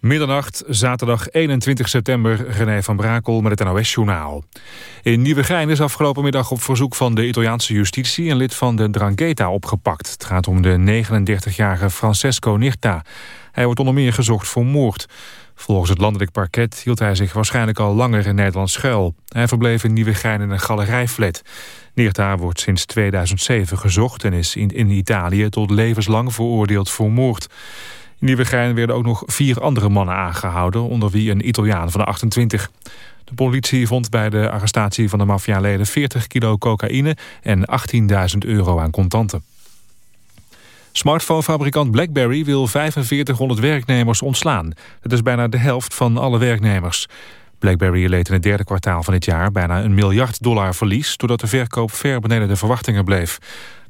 Middernacht, zaterdag 21 september, René van Brakel met het NOS-journaal. In Nieuwegein is afgelopen middag op verzoek van de Italiaanse justitie... een lid van de Drangheta opgepakt. Het gaat om de 39-jarige Francesco Nirta. Hij wordt onder meer gezocht voor moord. Volgens het landelijk parket hield hij zich waarschijnlijk al langer in Nederland schuil. Hij verbleef in Nieuwegein in een galerijflat. Nirta wordt sinds 2007 gezocht en is in, in Italië tot levenslang veroordeeld voor moord. In Nieuwegein werden ook nog vier andere mannen aangehouden... onder wie een Italiaan van de 28. De politie vond bij de arrestatie van de maffialeden 40 kilo cocaïne... en 18.000 euro aan contanten. Smartphonefabrikant BlackBerry wil 4500 werknemers ontslaan. Dat is bijna de helft van alle werknemers. BlackBerry leed in het derde kwartaal van dit jaar bijna een miljard dollar verlies... doordat de verkoop ver beneden de verwachtingen bleef.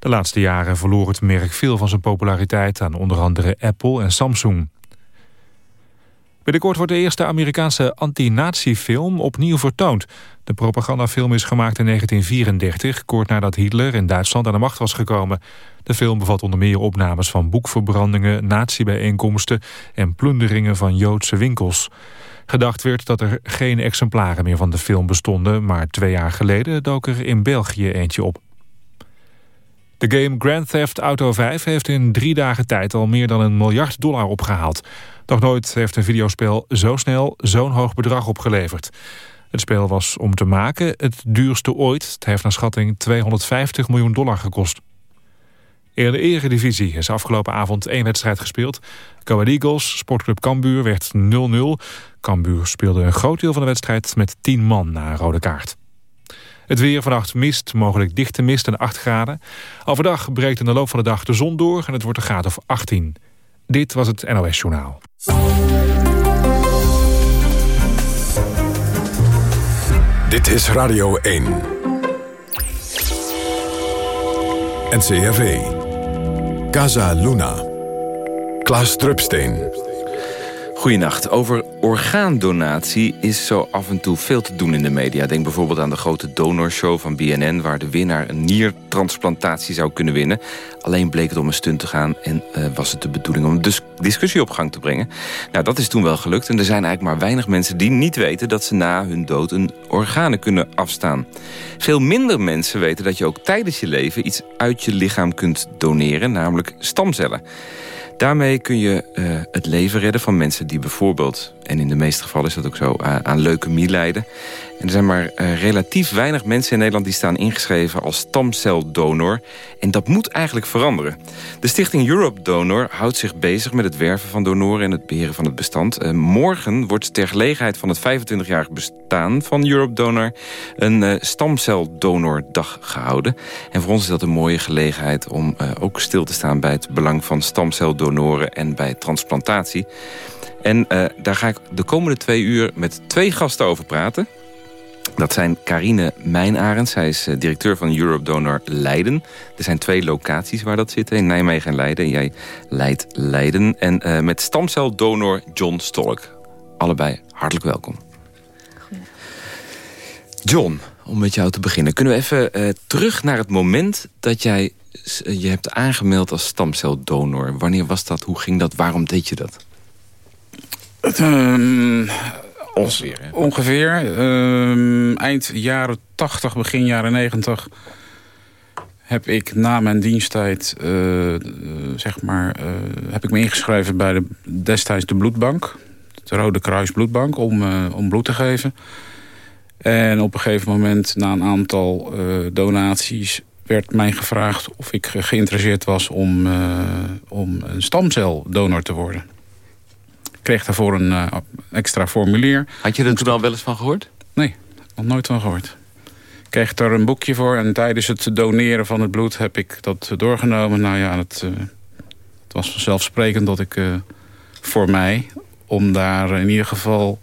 De laatste jaren verloor het merk veel van zijn populariteit... aan onder andere Apple en Samsung. Binnenkort wordt de eerste Amerikaanse anti-nazi-film opnieuw vertoond. De propagandafilm is gemaakt in 1934, kort nadat Hitler in Duitsland aan de macht was gekomen. De film bevat onder meer opnames van boekverbrandingen, nazi-bijeenkomsten en plunderingen van Joodse winkels. Gedacht werd dat er geen exemplaren meer van de film bestonden... maar twee jaar geleden dook er in België eentje op. De game Grand Theft Auto 5 heeft in drie dagen tijd al meer dan een miljard dollar opgehaald. Nog nooit heeft een videospel zo snel zo'n hoog bedrag opgeleverd. Het spel was om te maken het duurste ooit. Het heeft naar schatting 250 miljoen dollar gekost. In de eredivisie is afgelopen avond één wedstrijd gespeeld. Go Eagles, Sportclub Cambuur werd 0-0. Cambuur speelde een groot deel van de wedstrijd met 10 man na een rode kaart. Het weer vannacht mist, mogelijk dichte mist en 8 graden. Overdag breekt in de loop van de dag de zon door en het wordt een graad of 18. Dit was het NOS Journaal. Dit is Radio 1. NCRV. Casa Luna. Klaas Drupsteen. Goedenacht. Over orgaandonatie is zo af en toe veel te doen in de media. Denk bijvoorbeeld aan de grote donorshow van BNN... waar de winnaar een niertransplantatie zou kunnen winnen. Alleen bleek het om een stunt te gaan en uh, was het de bedoeling... om een discussie op gang te brengen. Nou, dat is toen wel gelukt. En er zijn eigenlijk maar weinig mensen die niet weten... dat ze na hun dood een organen kunnen afstaan. Veel minder mensen weten dat je ook tijdens je leven... iets uit je lichaam kunt doneren, namelijk stamcellen. Daarmee kun je uh, het leven redden van mensen die bijvoorbeeld... en in de meeste gevallen is dat ook zo, uh, aan leukemie lijden. En er zijn maar uh, relatief weinig mensen in Nederland... die staan ingeschreven als stamceldonor. En dat moet eigenlijk veranderen. De stichting Europe Donor houdt zich bezig met het werven van donoren... en het beheren van het bestand. Uh, morgen wordt ter gelegenheid van het 25-jarig bestaan van Europe Donor... een uh, stamceldonordag gehouden. En voor ons is dat een mooie gelegenheid om ook stil te staan... bij het belang van stamceldonoren en bij transplantatie. En daar ga ik de komende twee uur met twee gasten over praten... Dat zijn Carine Mijnarend. Zij is eh, directeur van Europe Donor Leiden. Er zijn twee locaties waar dat zit. In Nijmegen en Leiden. Jij leidt Leiden. En uh, met stamceldonor John Stolk. Allebei hartelijk welkom. John, om met jou te beginnen. Kunnen we even uh, terug naar het moment dat jij je hebt aangemeld als stamceldonor. Wanneer was dat? Hoe ging dat? Waarom deed je dat? Um, Ongeveer. Um, eind jaren 80, begin jaren 90 heb ik na mijn diensttijd, uh, zeg maar, uh, heb ik me ingeschreven bij de, destijds de bloedbank. De Rode Kruis bloedbank, om, om bloed te geven. En op een gegeven moment, na een aantal donaties... werd mij gevraagd of ik geïnteresseerd was om, om een stamceldonor te worden kreeg daarvoor een uh, extra formulier. Had je er toen al wel eens van gehoord? Nee, nog nooit van gehoord. Ik kreeg daar een boekje voor en tijdens het doneren van het bloed heb ik dat doorgenomen. Nou ja, het, uh, het was vanzelfsprekend dat ik uh, voor mij, om daar in ieder geval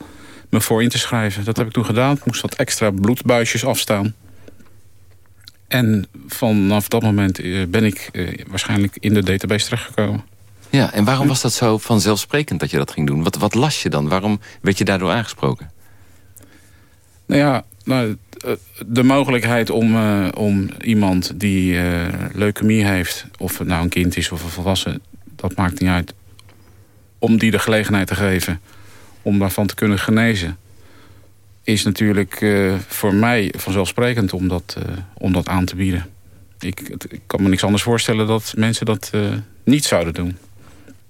me voor in te schrijven. Dat heb ik toen gedaan. Ik moest wat extra bloedbuisjes afstaan. En vanaf dat moment ben ik waarschijnlijk in de database terechtgekomen. Ja, en waarom was dat zo vanzelfsprekend dat je dat ging doen? Wat, wat las je dan? Waarom werd je daardoor aangesproken? Nou ja, nou, de mogelijkheid om, uh, om iemand die uh, leukemie heeft... of het nou een kind is of een volwassen, dat maakt niet uit... om die de gelegenheid te geven om daarvan te kunnen genezen... is natuurlijk uh, voor mij vanzelfsprekend om dat, om dat aan te bieden. Ik, ik, kan me niks anders voorstellen dat mensen dat niet zouden doen.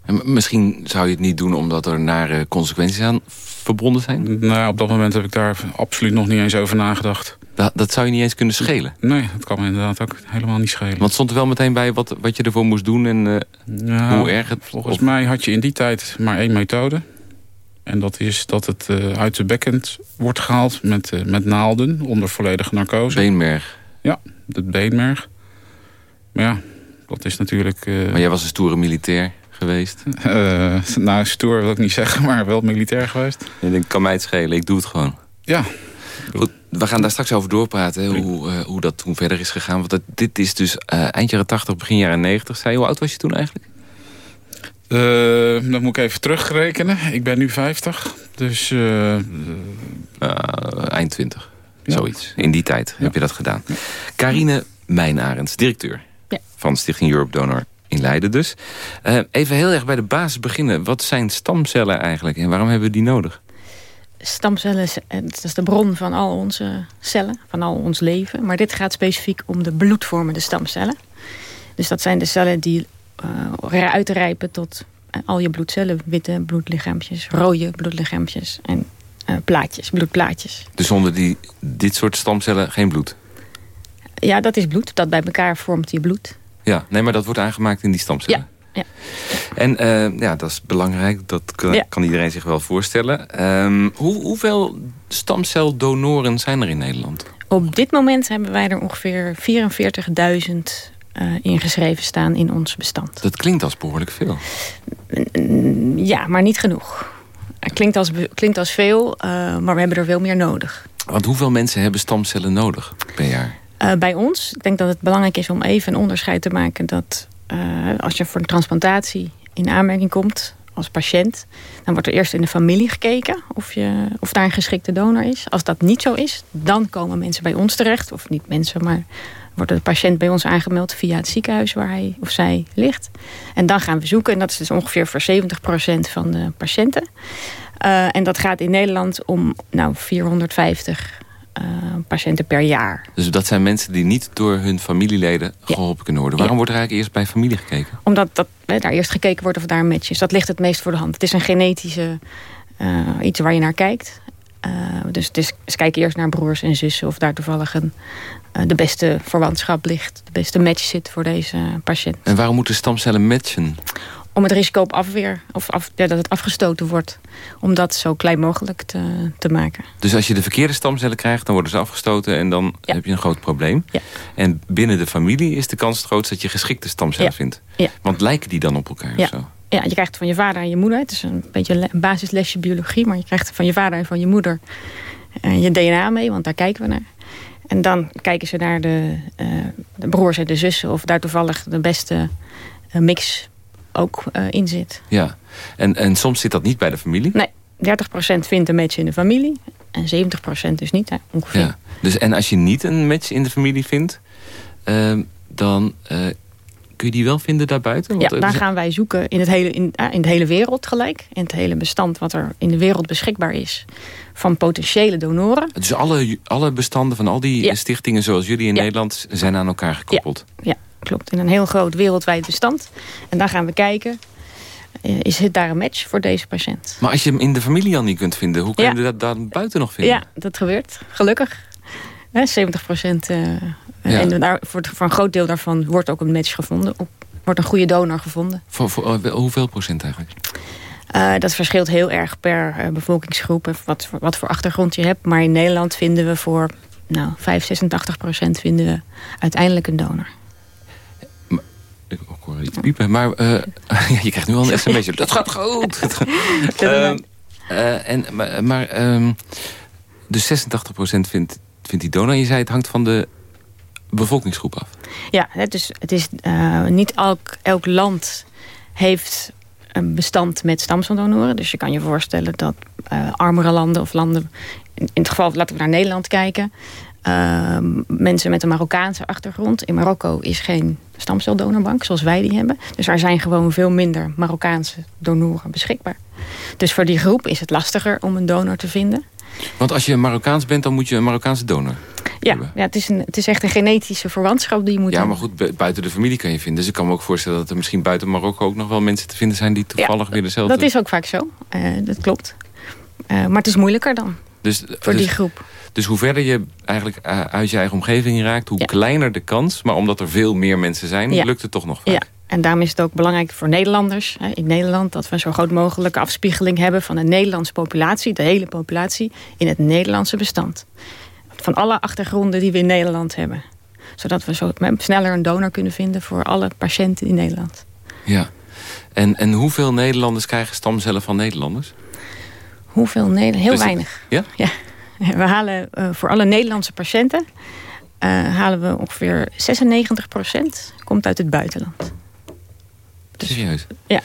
En misschien zou je het niet doen omdat er nare consequenties aan verbonden zijn? Nou, op dat moment heb ik daar absoluut nog niet eens over nagedacht. Dat, dat zou je niet eens kunnen schelen? Nee, dat kan me inderdaad ook helemaal niet schelen. Want stond er wel meteen bij wat, wat je ervoor moest doen en uh, nou, hoe erg het... Volgens of... mij had je in die tijd maar één methode. En dat is dat het uh, uit de bekkend wordt gehaald met, uh, met naalden onder volledige narcose. Beenmerg? Ja, het beenmerg. Maar ja, dat is natuurlijk... maar jij was een stoere militair? Geweest? Uh, nou, stoer wil ik niet zeggen, maar wel militair geweest. Je denkt, kan mij het schelen, ik doe het gewoon. Ja. Goed, we gaan daar straks over doorpraten, hoe, uh, hoe dat toen verder is gegaan. Want dat, dit is dus uh, eind jaren 80, begin jaren 90. Zei, hoe oud was je toen eigenlijk? dan moet ik even terugrekenen. Ik ben nu 50, dus... eind 20, ja. zoiets. In die tijd ja. heb je dat gedaan. Carine Mijnarends, directeur ja. van Stichting Europe Donor in Leiden dus. Uh, even heel erg bij de basis beginnen. Wat zijn stamcellen eigenlijk en waarom hebben we die nodig? Stamcellen dat is de bron van al onze cellen, van al ons leven. Maar dit gaat specifiek om de bloedvormende stamcellen. Dus dat zijn de cellen die uh, uitrijpen tot uh, al je bloedcellen. Witte bloedlichaampjes, rode bloedlichaampjes en uh, plaatjes, bloedplaatjes. Dus zonder die, dit soort stamcellen geen bloed? Ja, dat is bloed. Dat bij elkaar vormt je bloed. Ja, nee, maar dat wordt aangemaakt in die stamcellen. Ja. ja. En uh, ja, dat is belangrijk. Dat kan, ja. kan iedereen zich wel voorstellen. Um, hoe, hoeveel stamceldonoren zijn er in Nederland? Op dit moment hebben wij er ongeveer 44.000 uh, ingeschreven staan in ons bestand. Dat klinkt als behoorlijk veel. Ja, maar niet genoeg. Klinkt als, klinkt als veel, uh, maar we hebben er veel meer nodig. Want hoeveel mensen hebben stamcellen nodig per jaar? Uh, bij ons, ik denk dat het belangrijk is om even een onderscheid te maken... dat uh, als je voor een transplantatie in aanmerking komt als patiënt... dan wordt er eerst in de familie gekeken of, je, of daar een geschikte donor is. Als dat niet zo is, dan komen mensen bij ons terecht. Of niet mensen, maar wordt de patiënt bij ons aangemeld... via het ziekenhuis waar hij of zij ligt. En dan gaan we zoeken. En dat is dus ongeveer voor 70% van de patiënten. Uh, en dat gaat in Nederland om nou, 450 uh, patiënten per jaar. Dus dat zijn mensen die niet door hun familieleden geholpen ja. kunnen worden. Waarom ja. wordt er eigenlijk eerst bij familie gekeken? Omdat dat, hè, daar eerst gekeken wordt of daar een match is. Dat ligt het meest voor de hand. Het is een genetische uh, iets waar je naar kijkt. Uh, dus het is, ze kijken eerst naar broers en zussen... of daar toevallig een, de beste verwantschap ligt. De beste match zit voor deze patiënt. En waarom moeten stamcellen matchen? Om het risico op afweer, of af, ja, dat het afgestoten wordt, om dat zo klein mogelijk te, te maken. Dus als je de verkeerde stamcellen krijgt, dan worden ze afgestoten en dan ja. heb je een groot probleem. Ja. En binnen de familie is de kans het grootst dat je geschikte stamcellen vindt. Want lijken die dan op elkaar ja. of zo? Ja, je krijgt van je vader en je moeder. Het is een beetje een basislesje biologie, maar je krijgt van je vader en van je moeder uh, je DNA mee, want daar kijken we naar. En dan kijken ze naar de, uh, de broers en de zussen of daar toevallig de beste uh, mix ook uh, in zit. Ja, en, en soms zit dat niet bij de familie? Nee, 30% vindt een match in de familie en 70% dus niet, hè, ongeveer. Ja. Dus, en als je niet een match in de familie vindt, uh, dan uh, kun je die wel vinden daarbuiten? Ja, dan gaan wij zoeken in, het hele, in, in de hele wereld gelijk. In het hele bestand wat er in de wereld beschikbaar is van potentiële donoren. Dus alle, alle bestanden van al die ja. stichtingen zoals jullie in ja. Nederland zijn aan elkaar gekoppeld? Ja. ja klopt. In een heel groot wereldwijd bestand. En dan gaan we kijken, is het daar een match voor deze patiënt? Maar als je hem in de familie al niet kunt vinden, hoe kun je ja. dat dan buiten nog vinden? Ja, dat gebeurt. Gelukkig. 70 procent. Uh, ja. En daar, voor, voor, een groot deel daarvan wordt ook een match gevonden. Op, wordt een goede donor gevonden. Voor, voor uh, hoeveel procent eigenlijk? Uh, dat verschilt heel erg per bevolkingsgroep. Wat, wat voor achtergrond je hebt. Maar in Nederland vinden we voor nou, 5, 86 procent vinden we uiteindelijk een donor. Ik hoor iets piepen, maar uh, je krijgt nu al een sms'je. Dat gaat goed. uh, uh, en, maar maar um, dus 86% vindt, vindt die donor. Je zei het hangt van de bevolkingsgroep af. Ja, het is, het is niet elk, elk land heeft een bestand met stamceldonoren. Dus je kan je voorstellen dat armere landen of landen... In, in het geval, laten we naar Nederland kijken... Ehm, mensen met een Marokkaanse achtergrond. In Marokko is geen stamceldonorbank zoals wij die hebben. Dus er zijn gewoon veel minder Marokkaanse donoren beschikbaar. Dus voor die groep is het lastiger om een donor te vinden. Want als je Marokkaans bent, dan moet je een Marokkaanse donor ja, ja het, is een, het is echt een genetische verwantschap die je moet Ja, maar goed, buiten de familie kan je vinden. Dus ik kan me ook voorstellen dat er misschien buiten Marokko ook nog wel mensen te vinden zijn die toevallig weer dezelfde... dat is ook vaak zo. Uh, dat klopt. Uh, maar het is moeilijker dan. Dus, voor dus, die groep. Dus hoe verder je eigenlijk uh, uit je eigen omgeving raakt... hoe kleiner de kans. Maar omdat er veel meer mensen zijn, ja. lukt het toch nog vaak. Ja. En daarom is het ook belangrijk voor Nederlanders hè, in Nederland... dat we een zo groot mogelijke afspiegeling hebben van de Nederlandse populatie... de hele populatie in het Nederlandse bestand van alle achtergronden die we in Nederland hebben. Zodat we zo sneller een donor kunnen vinden voor alle patiënten in Nederland. Ja. En, en hoeveel Nederlanders krijgen stamcellen van Nederlanders? Hoeveel Nederlanders? Heel weinig. Ja? Ja. We halen uh, voor alle Nederlandse patiënten... Uh, halen we ongeveer 96 procent komt uit het buitenland. Dus, Serieus? Ja.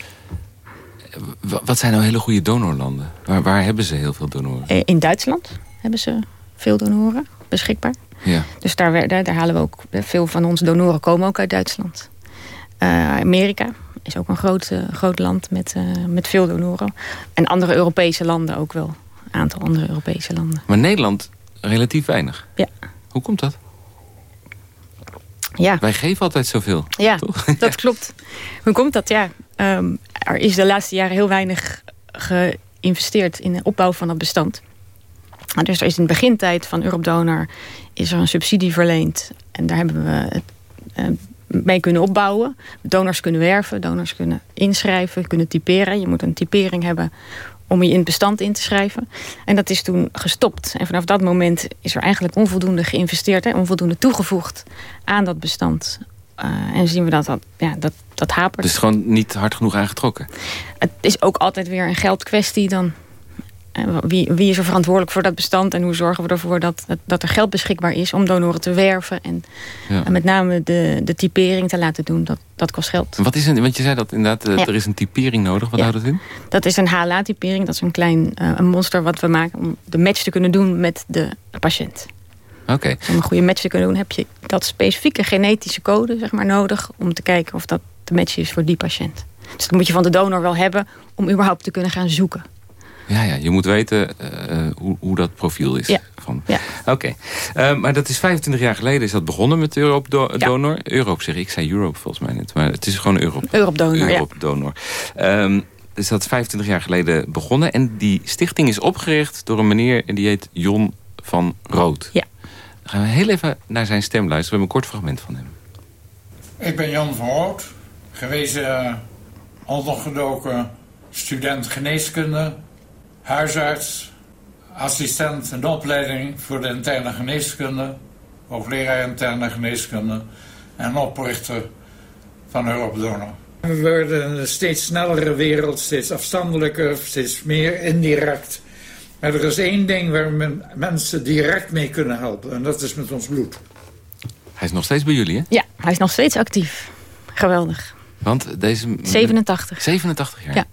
Wat zijn nou hele goede donorlanden? Waar, waar hebben ze heel veel donoren? Eh, in Duitsland hebben ze veel donoren beschikbaar. Ja. Dus daar, daar, daar, halen we ook... Veel van onze donoren komen ook uit Duitsland. Uh, Amerika is ook een groot, groot land met, met veel donoren. En andere Europese landen ook wel. Aantal andere Europese landen. Maar Nederland relatief weinig? Ja. Hoe komt dat? Ja. Wij geven altijd zoveel. Ja, dat klopt. Hoe komt dat? Ja, um, er is de laatste jaren heel weinig geïnvesteerd in de opbouw van het bestand. Dus er is in de begintijd van Europdonor is er een subsidie verleend. En daar hebben we het uh, mee kunnen opbouwen. Donors kunnen werven, donors kunnen inschrijven, kunnen typeren. Je moet een typering hebben om je in het bestand in te schrijven. En dat is toen gestopt. En vanaf dat moment is er eigenlijk onvoldoende geïnvesteerd... Hè, onvoldoende toegevoegd aan dat bestand. Uh, en zien we dat dat, ja, dat, dat hapert. Dus gewoon niet hard genoeg aangetrokken? Het is ook altijd weer een geldkwestie dan. Wie, wie, is er verantwoordelijk voor dat bestand? En hoe zorgen we ervoor dat, dat er geld beschikbaar is om donoren te werven? En, ja. en met name de, de typering te laten doen, dat, dat kost geld. Wat is een, want je zei dat inderdaad, ja. er is een typering nodig. Wat ja. houdt dat in? Dat is een HLA-typering. Dat is een klein uh, een monster wat we maken om de match te kunnen doen met de patiënt. Oké. Okay. Om een goede match te kunnen doen heb je dat specifieke genetische code zeg maar, nodig... om te kijken of dat de match is voor die patiënt. Dus dat moet je van de donor wel hebben om überhaupt te kunnen gaan zoeken. Ja, ja, je moet weten uh, hoe, hoe dat profiel is. Ja. Van. Ja. Oké, okay. uh, maar dat is 25 jaar geleden is dat begonnen met Europe do ja. Donor. Europe zeg ik, ik zei Europe volgens mij net, maar het is gewoon Europe. Europe Donor, Europe Donor. Um, dus dat is 25 jaar geleden begonnen. En die stichting is opgericht door een meneer en die heet Jon van Rood. Ja. Dan gaan we heel even naar zijn stem luisteren. We hebben een kort fragment van hem. Ik ben Jan van Rood, gewezen uh, ondergedoken student geneeskunde huisarts, assistent in de opleiding voor de interne geneeskunde, hoogleraar interne geneeskunde en oprichter van Europe Donor. We worden een steeds snellere wereld, steeds afstandelijker, steeds meer indirect. Maar er is één ding waar men mensen direct mee kunnen helpen en dat is met ons bloed. Hij is nog steeds bij jullie, hè? Ja, hij is nog steeds actief. Geweldig. Want deze... 87. 87 jaar? Ja.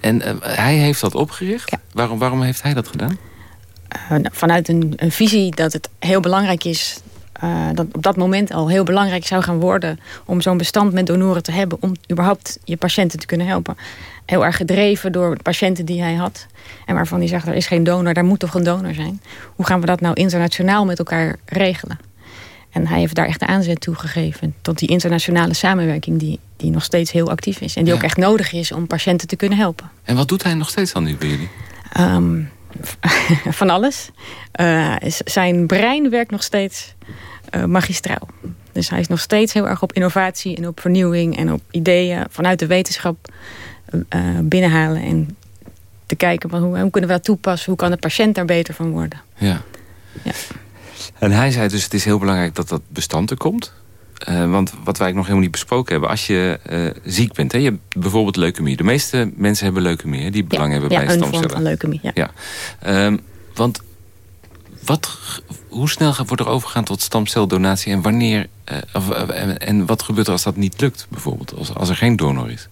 En uh, hij heeft dat opgericht. Ja. Waarom, waarom heeft hij dat gedaan? Uh, nou, vanuit een, een, visie dat het heel belangrijk is... Uh, dat op dat moment al heel belangrijk zou gaan worden... om zo'n bestand met donoren te hebben... om überhaupt je patiënten te kunnen helpen. Heel erg gedreven door patiënten die hij had. En waarvan hij zegt, er is geen donor, daar moet toch een donor zijn. Hoe gaan we dat nou internationaal met elkaar regelen? En hij heeft daar echt de aanzet toe gegeven. Tot die internationale samenwerking die, die nog steeds heel actief is. En die ja. ook echt nodig is om patiënten te kunnen helpen. En wat doet hij nog steeds dan nu bij jullie? Um, van alles. Uh, zijn brein werkt nog steeds uh, magistraal. Dus hij is nog steeds heel erg op innovatie en op vernieuwing... en op ideeën vanuit de wetenschap uh, binnenhalen. En te kijken van hoe, hoe kunnen we dat toepassen? Hoe kan de patiënt daar beter van worden? Ja. ja. En hij zei dus het is heel belangrijk dat dat bestand er komt. Uh, want wat wij nog helemaal niet besproken hebben... als je uh, ziek bent, hè, je hebt bijvoorbeeld leukemie. De meeste mensen hebben leukemie, hè, die belang ja, hebben ja, bij een stamcellen. van leukemie, ja. ja. Um, want wat, hoe snel wordt er overgaan tot stamceldonatie... en wanneer uh, of, en wat gebeurt er als dat niet lukt, bijvoorbeeld? Als, als er geen donor is?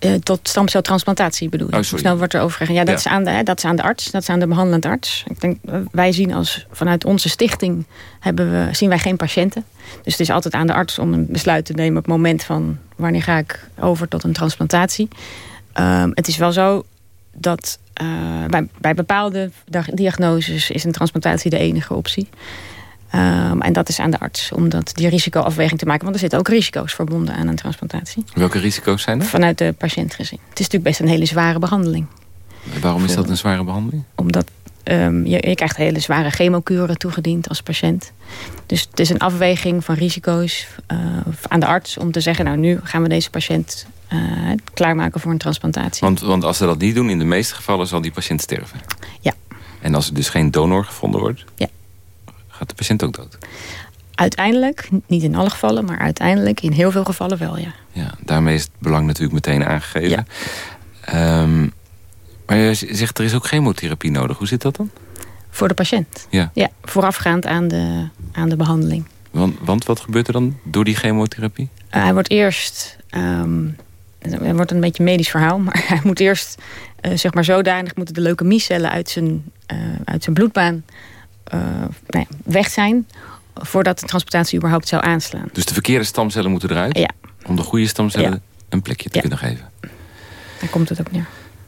Uh, tot stamceltransplantatie bedoel je? Oh, Hoe snel wordt er overgegaan? Ja, dat, Is aan de, hè, dat is aan de arts, dat is aan de behandelend arts. Ik denk, wij zien als vanuit onze stichting hebben we, zien wij geen patiënten. Dus het is altijd aan de arts om een besluit te nemen op het moment van wanneer ga ik over tot een transplantatie. Um, het is wel zo dat uh, bij, bij bepaalde diagnoses is een transplantatie de enige optie. Um, en dat is aan de arts, om dat, die risicoafweging te maken. Want er zitten ook risico's verbonden aan een transplantatie. Welke risico's zijn er? Vanuit de patiënt gezien. Het is natuurlijk best een hele zware behandeling. waarom is dat een zware behandeling? Omdat um, je, je, krijgt hele zware chemokuren toegediend als patiënt. Dus het is een afweging van risico's uh, aan de arts... om te zeggen, nou nu gaan we deze patiënt uh, klaarmaken voor een transplantatie. Want, want als ze dat niet doen, in de meeste gevallen zal die patiënt sterven? Ja. En als er dus geen donor gevonden wordt? Ja gaat de patiënt ook dood? Uiteindelijk, niet in alle gevallen, maar uiteindelijk in heel veel gevallen wel, ja. Ja, daarmee is het belang natuurlijk meteen aangegeven. Ja. Um, maar je zegt er is ook chemotherapie nodig. Hoe zit dat dan? Voor de patiënt? Ja. ja voorafgaand aan de, aan de behandeling. Want, want wat gebeurt er dan door die chemotherapie? Uh, hij wordt eerst... Um, het wordt een beetje een medisch verhaal, maar hij moet eerst uh, zeg maar zodanig moeten de leukemiecellen uit zijn, uh, uit zijn bloedbaan uh, nee, weg zijn voordat de transplantatie überhaupt zou aanslaan. Dus de verkeerde stamcellen moeten eruit? Ja. Om de goede stamcellen een plekje te ja. kunnen geven? Daar komt het ook neer.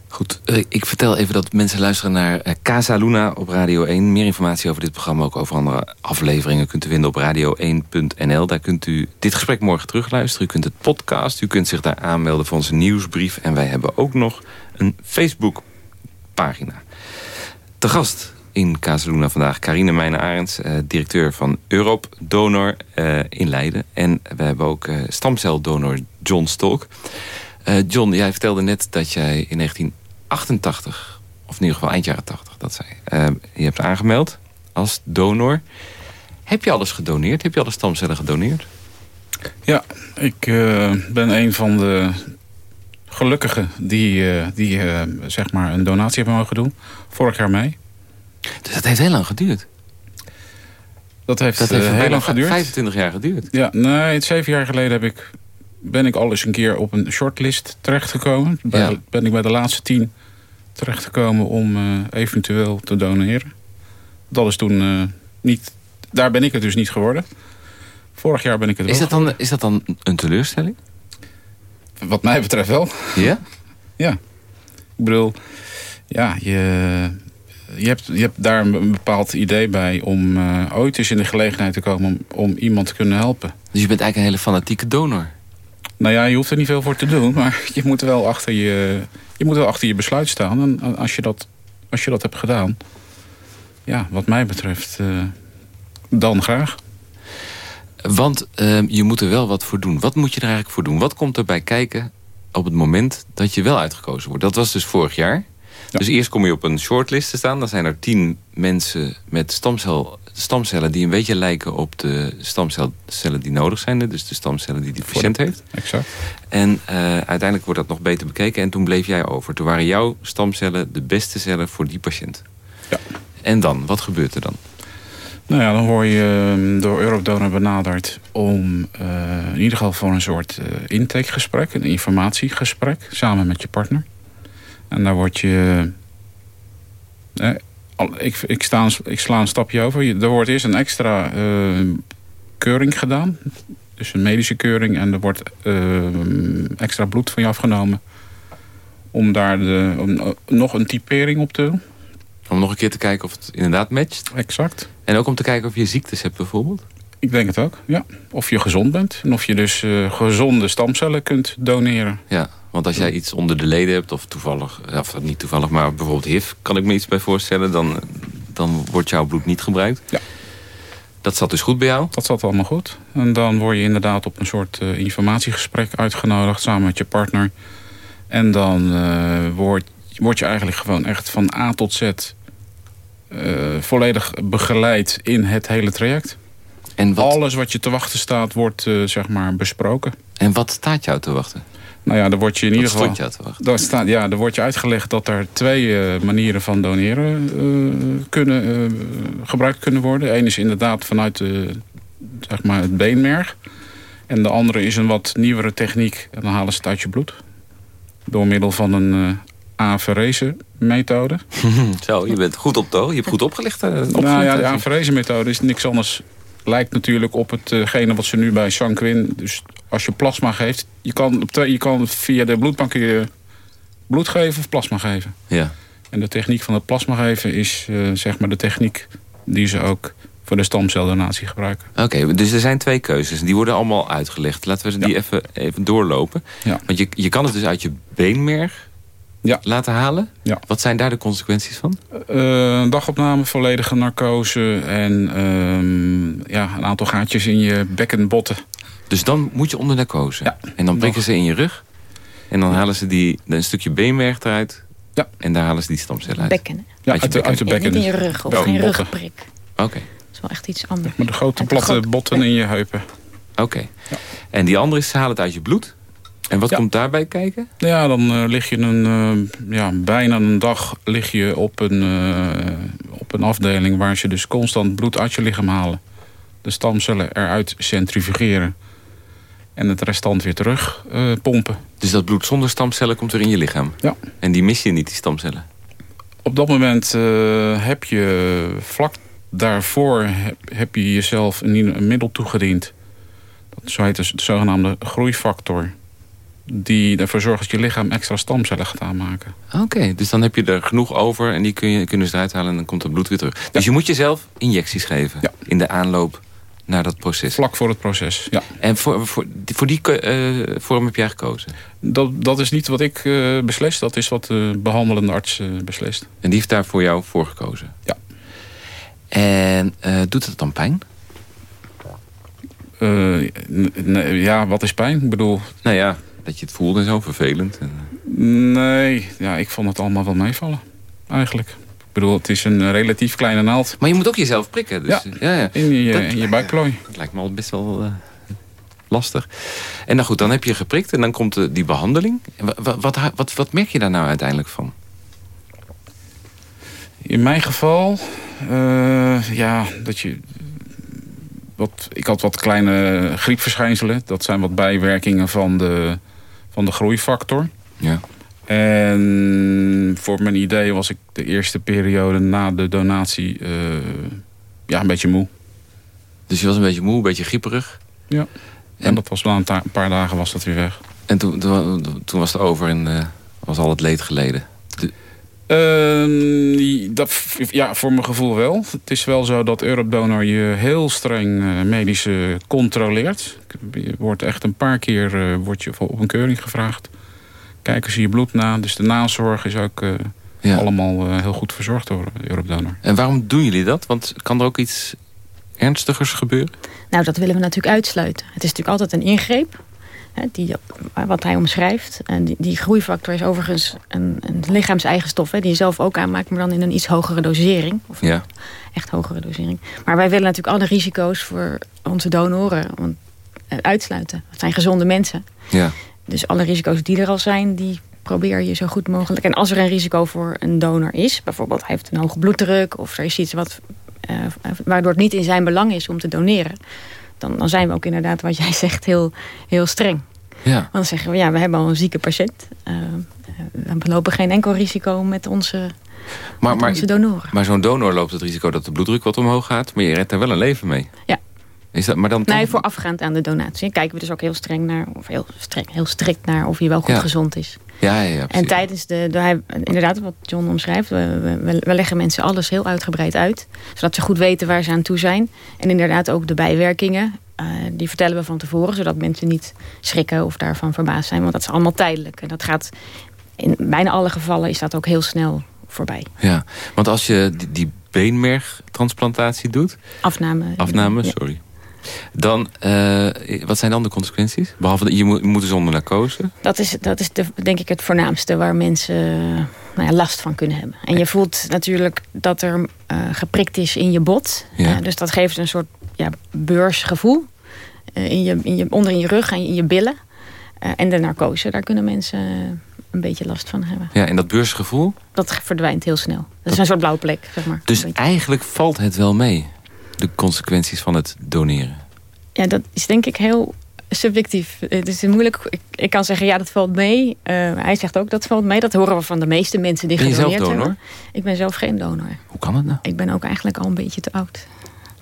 Goed, uh, ik vertel even dat mensen luisteren naar uh, Casa Luna op Radio 1. Meer informatie over dit programma, ook over andere afleveringen... kunt u vinden op radio1.nl. Daar kunt u dit gesprek morgen terugluisteren. U kunt het podcast, u kunt zich daar aanmelden voor onze nieuwsbrief. En wij hebben ook nog een Facebook-pagina. Te gast in Casaluna vandaag. Carine Meijnen-Arends, uh, directeur van Europe Donor uh, in Leiden. En we hebben ook uh, stamceldonor John Stolk. John, jij vertelde net dat jij in 1988, of in ieder geval eind jaren 80, dat zei je hebt aangemeld als donor. Heb je alles gedoneerd? Heb je alle stamcellen gedoneerd? Ja, ik ben een van de gelukkigen die, die zeg maar een donatie hebben mogen doen. Vorig jaar mee. Dus dat heeft heel lang geduurd. Dat heeft, dat heeft uh, heel lang geduurd. 25 jaar geduurd. Ja, nee, zeven jaar geleden heb ik, ben ik al eens een keer op een shortlist terechtgekomen. Bij, ja. Ben ik bij de laatste tien terechtgekomen om uh, eventueel te doneren. Dat is toen uh, niet... Daar ben ik het dus niet geworden. Vorig jaar ben ik het is dat dan, Is dat dan een teleurstelling? Wat mij betreft wel. Ja? ja. Ik bedoel, ja, je, je hebt, je hebt daar een bepaald idee bij om uh, ooit eens in de gelegenheid te komen om, om iemand te kunnen helpen. Dus je bent eigenlijk een hele fanatieke donor? Nou ja, je hoeft er niet veel voor te doen, maar je moet wel achter je, je, moet wel achter je besluit staan. En als je dat, als je dat hebt gedaan, ja, wat mij betreft, uh, dan graag. Want uh, je moet er wel wat voor doen. Wat moet je er eigenlijk voor doen? Wat komt erbij kijken op het moment dat je wel uitgekozen wordt? Dat was dus vorig jaar. Dus eerst kom je op een shortlist te staan. Dan zijn er tien mensen met stamcel, stamcellen die een beetje lijken op de stamcellen die nodig zijn. Dus de stamcellen die die patiënt heeft. Exact. En uh, uiteindelijk wordt dat nog beter bekeken. En toen bleef jij over. Toen waren jouw stamcellen de beste cellen voor die patiënt. Ja. En dan? Wat gebeurt er dan? Nou ja, dan word je ehm, door Europdonor benaderd om uh, in ieder geval voor een soort uh, intakegesprek, een informatiegesprek, samen met je partner. En daar word je... Eh, ik, ik, sta, ik sla een stapje over. Er wordt eerst een extra uh, keuring gedaan. Dus een medische keuring. En er wordt uh, extra bloed van je afgenomen. Om daar de, om, nog een typering op te doen. Om nog een keer te kijken of het inderdaad matcht? Exact. En ook om te kijken of je ziektes hebt bijvoorbeeld? Ik denk het ook, ja. Of je gezond bent. En of je dus gezonde stamcellen kunt doneren. Ja, want als jij iets onder de leden hebt, of toevallig, of niet toevallig, maar bijvoorbeeld HIV, kan ik me iets bij voorstellen, dan, dan wordt jouw bloed niet gebruikt. Ja. Dat zat dus goed bij jou? Dat zat allemaal goed. En dan word je inderdaad op een soort uh, informatiegesprek uitgenodigd samen met je partner. En dan uh, word, word je eigenlijk gewoon echt van A tot Z uh, volledig begeleid in het hele traject. En wat... Alles wat je te wachten staat, wordt zeg maar besproken. En wat staat jou te wachten? Nou ja, dan word je in ieder geval. Je wachten? Staat, ja, dan wordt je uitgelegd dat er twee uh, manieren van doneren uh, kunnen, uh, gebruikt kunnen worden. Eén is inderdaad vanuit de, zeg maar het beenmerg. En de andere is een wat nieuwere techniek. En dan halen ze het uit je bloed. door middel van een aferese methode. Zo, je bent goed op to. Je hebt goed opgelicht. Nou ja, de aferese methode is niks anders. Lijkt natuurlijk op hetgene wat ze nu bij Sanquin... dus als je plasma geeft... je kan, je kan via de bloedbank je bloed geven of plasma geven. Ja. En de techniek van het plasma geven is uh, zeg maar de techniek die ze ook voor de stamceldonatie gebruiken. Oké, dus er zijn twee keuzes. Die worden allemaal uitgelegd. Laten we die even, even doorlopen. Ja. Want je, je kan het dus uit je beenmerg ja. laten halen. Ja. Wat zijn daar de consequenties van? Uh, dagopname, volledige narcose en uh, ja, een aantal gaatjes in je bekkenbotten. Dus dan moet je onder narcose. Ja. En dan prikken ze in je rug. En dan halen ze die, een stukje beenmerg eruit. Ja. En daar halen ze die stamcellen uit. Bekken. Ja, uit, de, uit de bekken. Niet in je rug of geen rugprik. Oké. Okay. Dat is wel echt iets anders. Met de grote platte botten in je heupen. Oké. Okay. Ja. En die andere is, ze halen het uit je bloed. En wat ja. komt daarbij kijken? Ja, dan uh, lig je een, uh, ja, bijna een dag lig je op een, uh, op een afdeling... waar ze dus constant bloed uit je lichaam halen. De stamcellen eruit centrifugeren. En het restant weer terug pompen. Dus dat bloed zonder stamcellen komt weer in je lichaam? Ja. En die mis je niet, die stamcellen? Op dat moment heb je vlak daarvoor... heb, heb je jezelf een, een middel toegediend. Dat zo heet dus de zogenaamde groeifactor die ervoor zorgt dat je lichaam extra stamcellen gaat aanmaken. Oké, okay, dus dan heb je er genoeg over en die kun je, kunnen ze eruit halen en dan komt het bloed weer terug. Ja. Dus je moet jezelf injecties geven ja. in de aanloop naar dat proces. Vlak voor het proces, ja. En voor, voor, voor die uh, vorm heb jij gekozen? Dat, dat is niet wat ik uh, beslis, dat is wat de behandelende arts uh, beslist. En die heeft daar voor jou voor gekozen? Ja. En doet het dan pijn? ja, wat is pijn? Ik bedoel... Nou ja, dat je het voelde zo, vervelend? Nee, ja, ik vond het allemaal wel meevallen, eigenlijk. Ik bedoel, het is een relatief kleine naald. Maar je moet ook jezelf prikken. Dus, ja, ja, ja. in je, dat, in je buikplooi. Dat lijkt me al best wel uh, lastig. En nou goed, dan heb je geprikt en dan komt uh, die behandeling. Wat, wat, wat, wat merk je daar nou uiteindelijk van? In mijn geval, uh, ja, dat je... Wat, ik had wat kleine griepverschijnselen. Dat zijn wat bijwerkingen van de, van de groeifactor. Ja. En voor mijn idee was ik de eerste periode na de donatie uh, ja, een beetje moe. Dus je was een beetje moe, een beetje grieperig? Ja. En, en dat was na een, een, paar dagen was dat weer weg. En toen, toen, toen was het over en uh, was al het leed geleden? Uh, dat, ja, voor mijn gevoel wel. Het is wel zo dat Europdonor je heel streng uh, medisch controleert. Je wordt echt een paar keer uh, wordt je op een keuring gevraagd. Kijken ze je bloed na. Dus de nazorg is ook ja. allemaal heel goed verzorgd door Europdonor. En waarom doen jullie dat? Want kan er ook iets ernstigers gebeuren? Nou, dat willen we natuurlijk uitsluiten. Het is natuurlijk altijd een ingreep. Die, wat hij omschrijft. En die, die groeifactor is overigens een, een lichaams-eigen stof... Hè, die je zelf ook aanmaakt, maar dan in een iets hogere dosering. Of ja. echt hogere dosering. Maar wij willen natuurlijk alle risico's voor onze donoren want, uh, uitsluiten. Het zijn gezonde mensen. Ja. Dus alle risico's die er al zijn, die probeer je zo goed mogelijk. En als er een risico voor een donor is... bijvoorbeeld hij heeft een hoge bloeddruk... of er is iets wat, uh, waardoor het niet in zijn belang is om te doneren... Dan, dan zijn we ook inderdaad, wat jij zegt, heel, heel streng. Ja. Want dan zeggen we, ja, we hebben al een zieke patiënt. Uh, we lopen geen enkel risico met onze, maar, met maar, onze donoren. Maar zo'n donor loopt het risico dat de bloeddruk wat omhoog gaat... maar je redt daar wel een leven mee. Ja. Is dat, maar dan nee, voorafgaand aan de donatie kijken we dus ook heel streng naar... of heel, streng, heel strikt naar of hij wel goed ja. gezond is. Ja, ja, ja en tijdens de, de, inderdaad wat John omschrijft... We, we, we, leggen mensen alles heel uitgebreid uit. Zodat ze goed weten waar ze aan toe zijn. En inderdaad ook de bijwerkingen. Uh, die vertellen we van tevoren. Zodat mensen niet schrikken of daarvan verbaasd zijn. Want dat is allemaal tijdelijk. En dat gaat in bijna alle gevallen is dat ook heel snel voorbij. Ja, want als je die, die beenmergtransplantatie doet... Afname. Afname, ja. sorry. Dan, uh, wat zijn dan de consequenties? Behalve, je moet, je moet zonder narcose? Dat is, dat is de, denk ik het voornaamste waar mensen nou ja, last van kunnen hebben. En je voelt natuurlijk dat er uh, geprikt is in je bot. Ja. Uh, dus dat geeft een soort ja, beursgevoel. in je, in je, onder in je rug en in je billen. en de narcose, daar kunnen mensen een beetje last van hebben. Ja, en dat beursgevoel? Dat verdwijnt heel snel. Dat is een soort blauwe plek, zeg maar. Dus eigenlijk valt het wel mee? de consequenties van het doneren? Ja, dat is denk ik heel subjectief. Het is moeilijk. Ik, ik kan zeggen, ja, dat valt mee. Uh, hij zegt ook, dat valt mee. Dat horen we van de meeste mensen die ben gedoneerd donor? hebben. Ik ben zelf geen donor. Hoe kan het nou? Ik ben ook eigenlijk al een beetje te oud.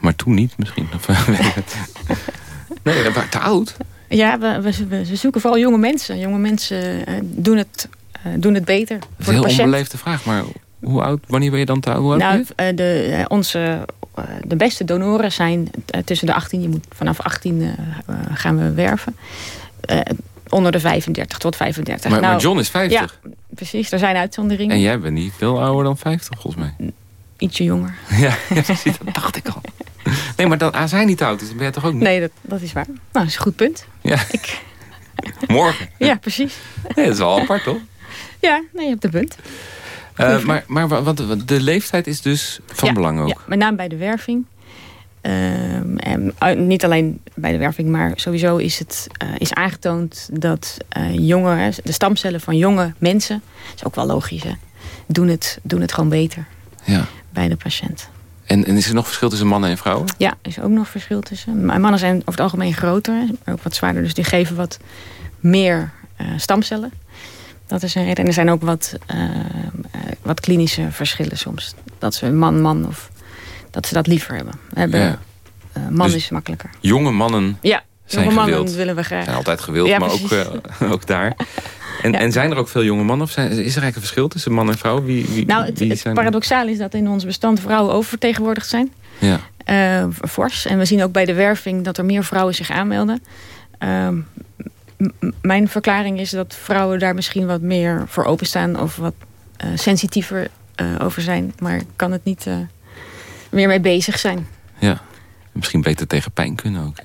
Maar toen niet misschien? nee, dat was te oud. Ja, we, we, we, zoeken vooral jonge mensen. Jonge mensen uh, doen, het, uh, doen het beter. Dat is een heel onbeleefde vraag, maar hoe oud, wanneer ben je dan te oud? Hoe nou, de, onze, de beste donoren zijn tussen de 18, je moet vanaf 18 gaan we werven. onder de 35 tot 35. Maar, nou, maar John is 50. Ja, precies. Er zijn uitzonderingen. En jij bent niet veel ouder dan 50, volgens mij. Ietsje jonger. Ja, dat dacht ik al. Nee, maar dan, als hij niet oud is, dan ben je toch ook niet? Nee, dat, dat is waar. Nou, dat is een goed punt. Ja. Ik... Morgen. Ja, precies. Nee, dat is wel apart, toch? Ja, nee, je hebt een punt. Uh, maar maar want de leeftijd is dus van ja, belang ook? Ja, met name bij de werving. Uh, en niet alleen bij de werving, maar sowieso is het uh, is aangetoond dat jonge, de stamcellen van jonge mensen, dat is ook wel logisch, hè, doen, het, doen het gewoon beter ja. Bij de patiënt. En, en, is er nog verschil tussen mannen en vrouwen? Ja, er is ook nog verschil tussen. Mannen zijn over het algemeen groter, ook wat zwaarder. Dus die geven wat meer uh, stamcellen. Dat is een reden. En er zijn ook wat, uh, uh, wat klinische verschillen soms. Dat ze man-man of dat ze dat liever hebben. Hebben ja. man dus is makkelijker. Jonge mannen ja, zijn jonge gewild. willen we graag. Zijn altijd gewild, ja, maar ook, ook daar. En, ja. en zijn er ook veel jonge mannen? Of zijn, is er eigenlijk een verschil tussen man en vrouw? Wie, wie, nou, het, wie het zijn paradoxaal is dat in ons bestand vrouwen oververtegenwoordigd zijn. Ja. Uh, fors. En we zien ook bij de werving dat er meer vrouwen zich aanmelden. Uh, mijn verklaring is dat vrouwen daar misschien wat meer voor openstaan... of wat uh, sensitiever uh, over zijn. Maar kan het niet meer mee bezig zijn. Ja, misschien beter tegen pijn kunnen ook.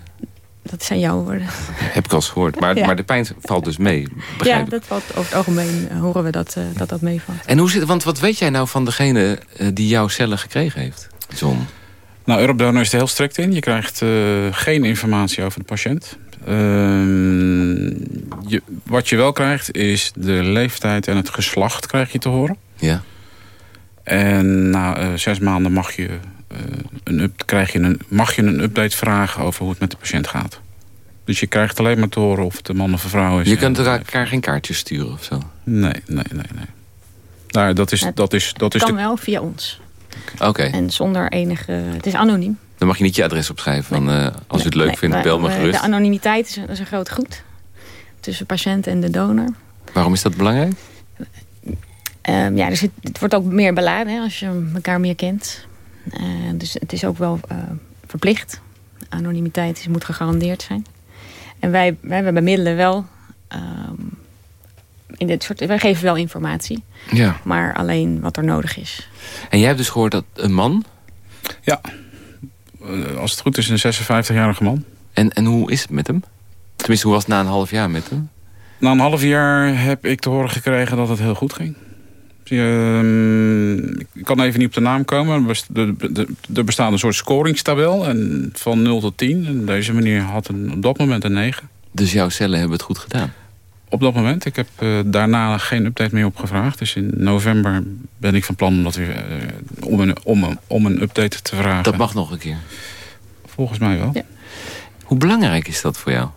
Dat zijn jouw woorden. Heb ik al eens gehoord. Maar, ja. maar de pijn valt dus mee. Ja, dat valt, over het algemeen horen we dat uh, dat, dat meevalt. En hoe zit Want wat weet jij nou van degene uh, die jouw cellen gekregen heeft? John? Nou, Europdonor is er heel strikt in. Je krijgt uh, geen informatie over de patiënt. je, wat je wel krijgt is de leeftijd en het geslacht krijg je te horen. Ja. En na zes maanden mag je een up, krijg je een, mag je een update vragen over hoe het met de patiënt gaat. Dus je krijgt alleen maar te horen of het een man of een vrouw is. Je kunt elkaar geen kaartjes sturen of zo? Nee, nee, nee. nee. Nou, dat is, het dat is, dat is kan de... wel via ons. Oké. Okay. En zonder enige... Het is anoniem. Dan mag je niet je adres opschrijven. Nee. Van, uh, als nee, u het leuk nee, vindt, bel me gerust. De anonimiteit is een, is een groot goed. Tussen patiënt en de donor. Waarom is dat belangrijk? Um, ja, dus het, het, wordt ook meer beladen hè, als je elkaar meer kent. Uh, dus het is ook wel uh, verplicht. Anonimiteit is, moet gegarandeerd zijn. En wij, wij bemiddelen wel... Um, in dit soort, wij geven wel informatie. Ja. Maar alleen wat er nodig is. En jij hebt dus gehoord dat een man... Ja. Als het goed is een 56-jarige man. En, en hoe is het met hem? Tenminste, hoe was het na een half jaar met hem? Na een half jaar heb ik te horen gekregen dat het heel goed ging. Ik kan even niet op de naam komen. Er bestaat een soort scoringstabel en van 0 tot 10. En deze meneer had een, op dat moment een 9. Dus jouw cellen hebben het goed gedaan? Op dat moment. Ik heb uh, daarna geen update meer opgevraagd. Dus in november ben ik van plan om, dat weer, uh, om, een, om, een, om een update te vragen. Dat mag nog een keer? Volgens mij wel. Ja. Hoe belangrijk is dat voor jou?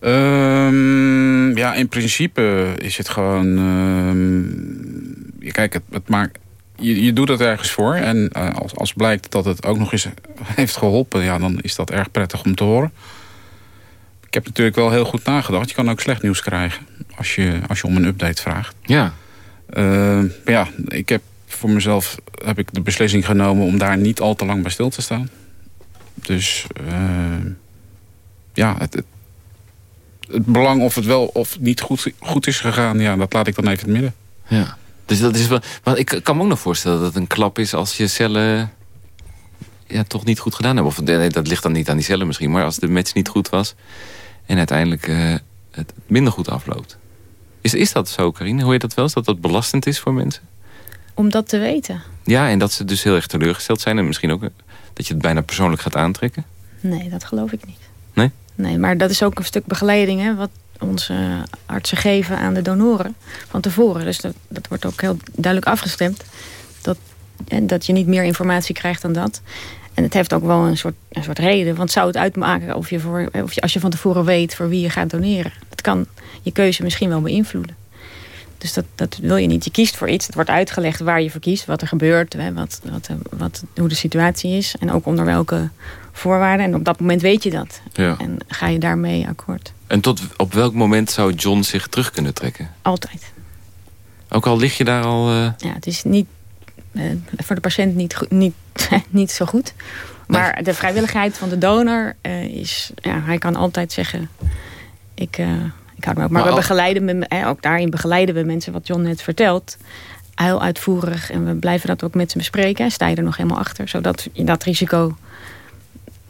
Um, ja, in principe is het gewoon... Um, kijk, het, het maakt, je, je doet het ergens voor. En uh, als, als blijkt dat het ook nog eens heeft geholpen... Ja, dan is dat erg prettig om te horen. Ik heb natuurlijk wel heel goed nagedacht. Je kan ook slecht nieuws krijgen als je, als je om een update vraagt. Ja. Uh, ja, ik heb voor mezelf heb ik de beslissing genomen... om daar niet al te lang bij stil te staan. Dus uh, ja, het, het het belang of het wel of niet goed, goed is gegaan... ja, dat laat ik dan even in het midden. Ja, dus dat is wel... Want ik kan me ook nog voorstellen dat het een klap is... als je cellen ja, toch niet goed gedaan hebben. Of nee, dat ligt dan niet aan die cellen misschien... maar als de match niet goed was... en uiteindelijk uh, het minder goed afloopt. Is, is dat zo, Karine? Hoor je dat wel eens? Dat dat belastend is voor mensen? Om dat te weten? Ja, en dat ze dus heel erg teleurgesteld zijn... en misschien ook dat je het bijna persoonlijk gaat aantrekken? Nee, dat geloof ik niet. Nee? Nee, maar dat is ook een stuk begeleiding... Hè, wat onze artsen geven aan de donoren van tevoren. Dus dat, dat wordt ook heel duidelijk afgestemd. Dat, en dat je niet meer informatie krijgt dan dat. En het heeft ook wel een soort, een soort reden. Want zou het uitmaken of je, voor, of je als je van tevoren weet voor wie je gaat doneren. Dat kan je keuze misschien wel beïnvloeden. Dus dat, dat wil je niet. Je kiest voor iets. Het wordt uitgelegd waar je voor kiest. Wat er gebeurt. Hè, wat, wat, wat, hoe de situatie is. En ook onder welke voorwaarden. En op dat moment weet je dat. Ja. En ga je daarmee akkoord. En tot op welk moment zou John zich terug kunnen trekken? Altijd. Ook al lig je daar al... Uh... Ja, het is niet, uh, voor de patiënt niet, niet, niet zo goed. Maar de vrijwilligheid van de donor uh, is... Ja, hij kan altijd zeggen... Ik, ik hou me ook. Maar, maar we begeleiden, ook daarin begeleiden we mensen, wat John net vertelt... heel uitvoerig. En we blijven dat ook met ze bespreken. Sta je er nog helemaal achter. Zodat je dat risico...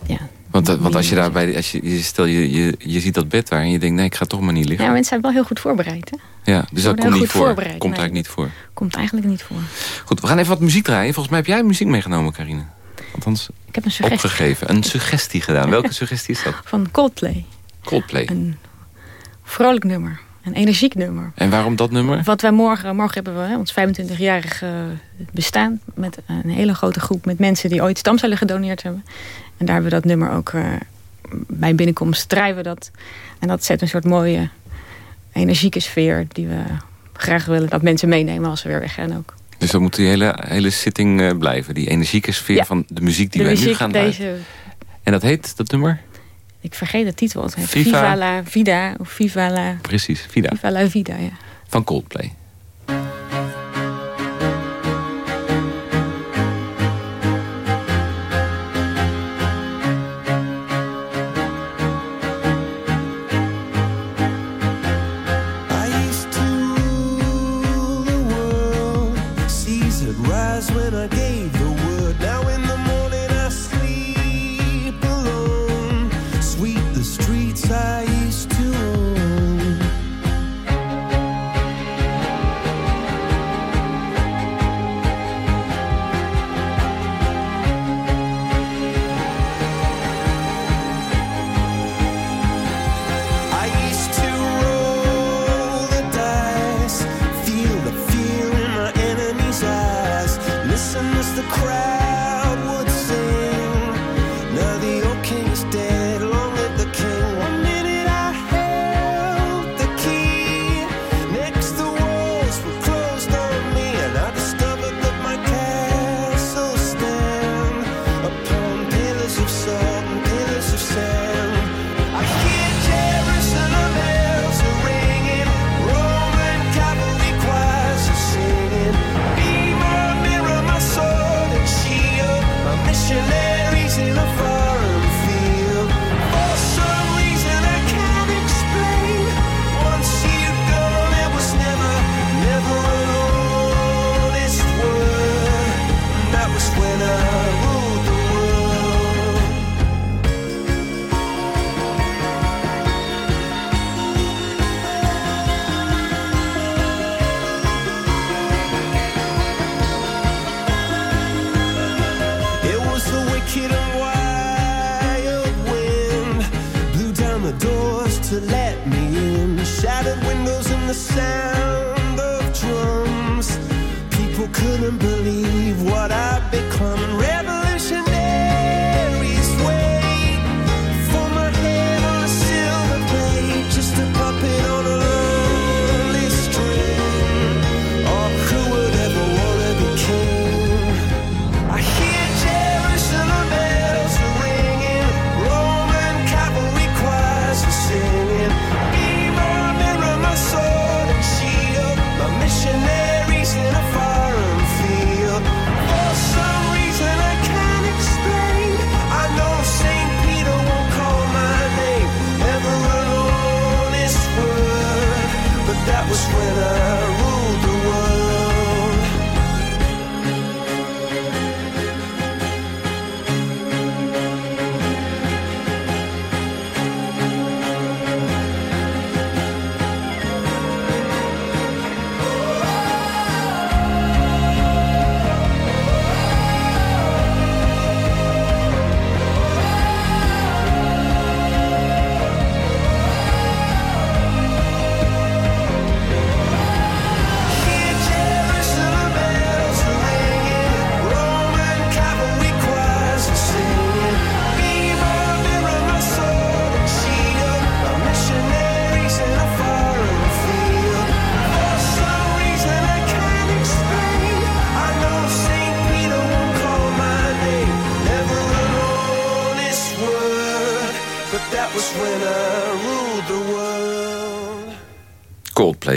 Ja, want, want als je daarbij, als je, stel je, je, je ziet dat bed daar en je denkt, nee, ik ga toch maar niet liggen. Ja, mensen zijn wel heel goed voorbereid. Hè? Ja, dus dat komt niet voor. Komt eigenlijk niet voor. Komt eigenlijk niet voor. Goed, we gaan even wat muziek draaien. Volgens mij heb jij muziek meegenomen, Karine. Althans, ik heb een suggestie. opgegeven. Een suggestie gedaan. Welke suggestie is dat? Van Coldplay. Coldplay. Een vrolijk nummer. Een energiek nummer. En waarom dat nummer? Wat wij morgen, morgen hebben we hè, ons 25-jarig bestaan. Met een hele grote groep met mensen die ooit stamcellen gedoneerd hebben. En daar hebben we dat nummer ook uh, bij binnenkomst drijven we dat. En dat zet een soort mooie energieke sfeer die we graag willen dat mensen meenemen als we weer weggaan ook. Dus dat moet die hele, hele zitting uh, blijven, die energieke sfeer van de muziek die we nu gaan deze... En dat heet, dat nummer? Ik vergeet de titel. Het heet Viva, Viva la Vida of Viva la... Precies, Vida. Viva la Vida, ja. Van Coldplay.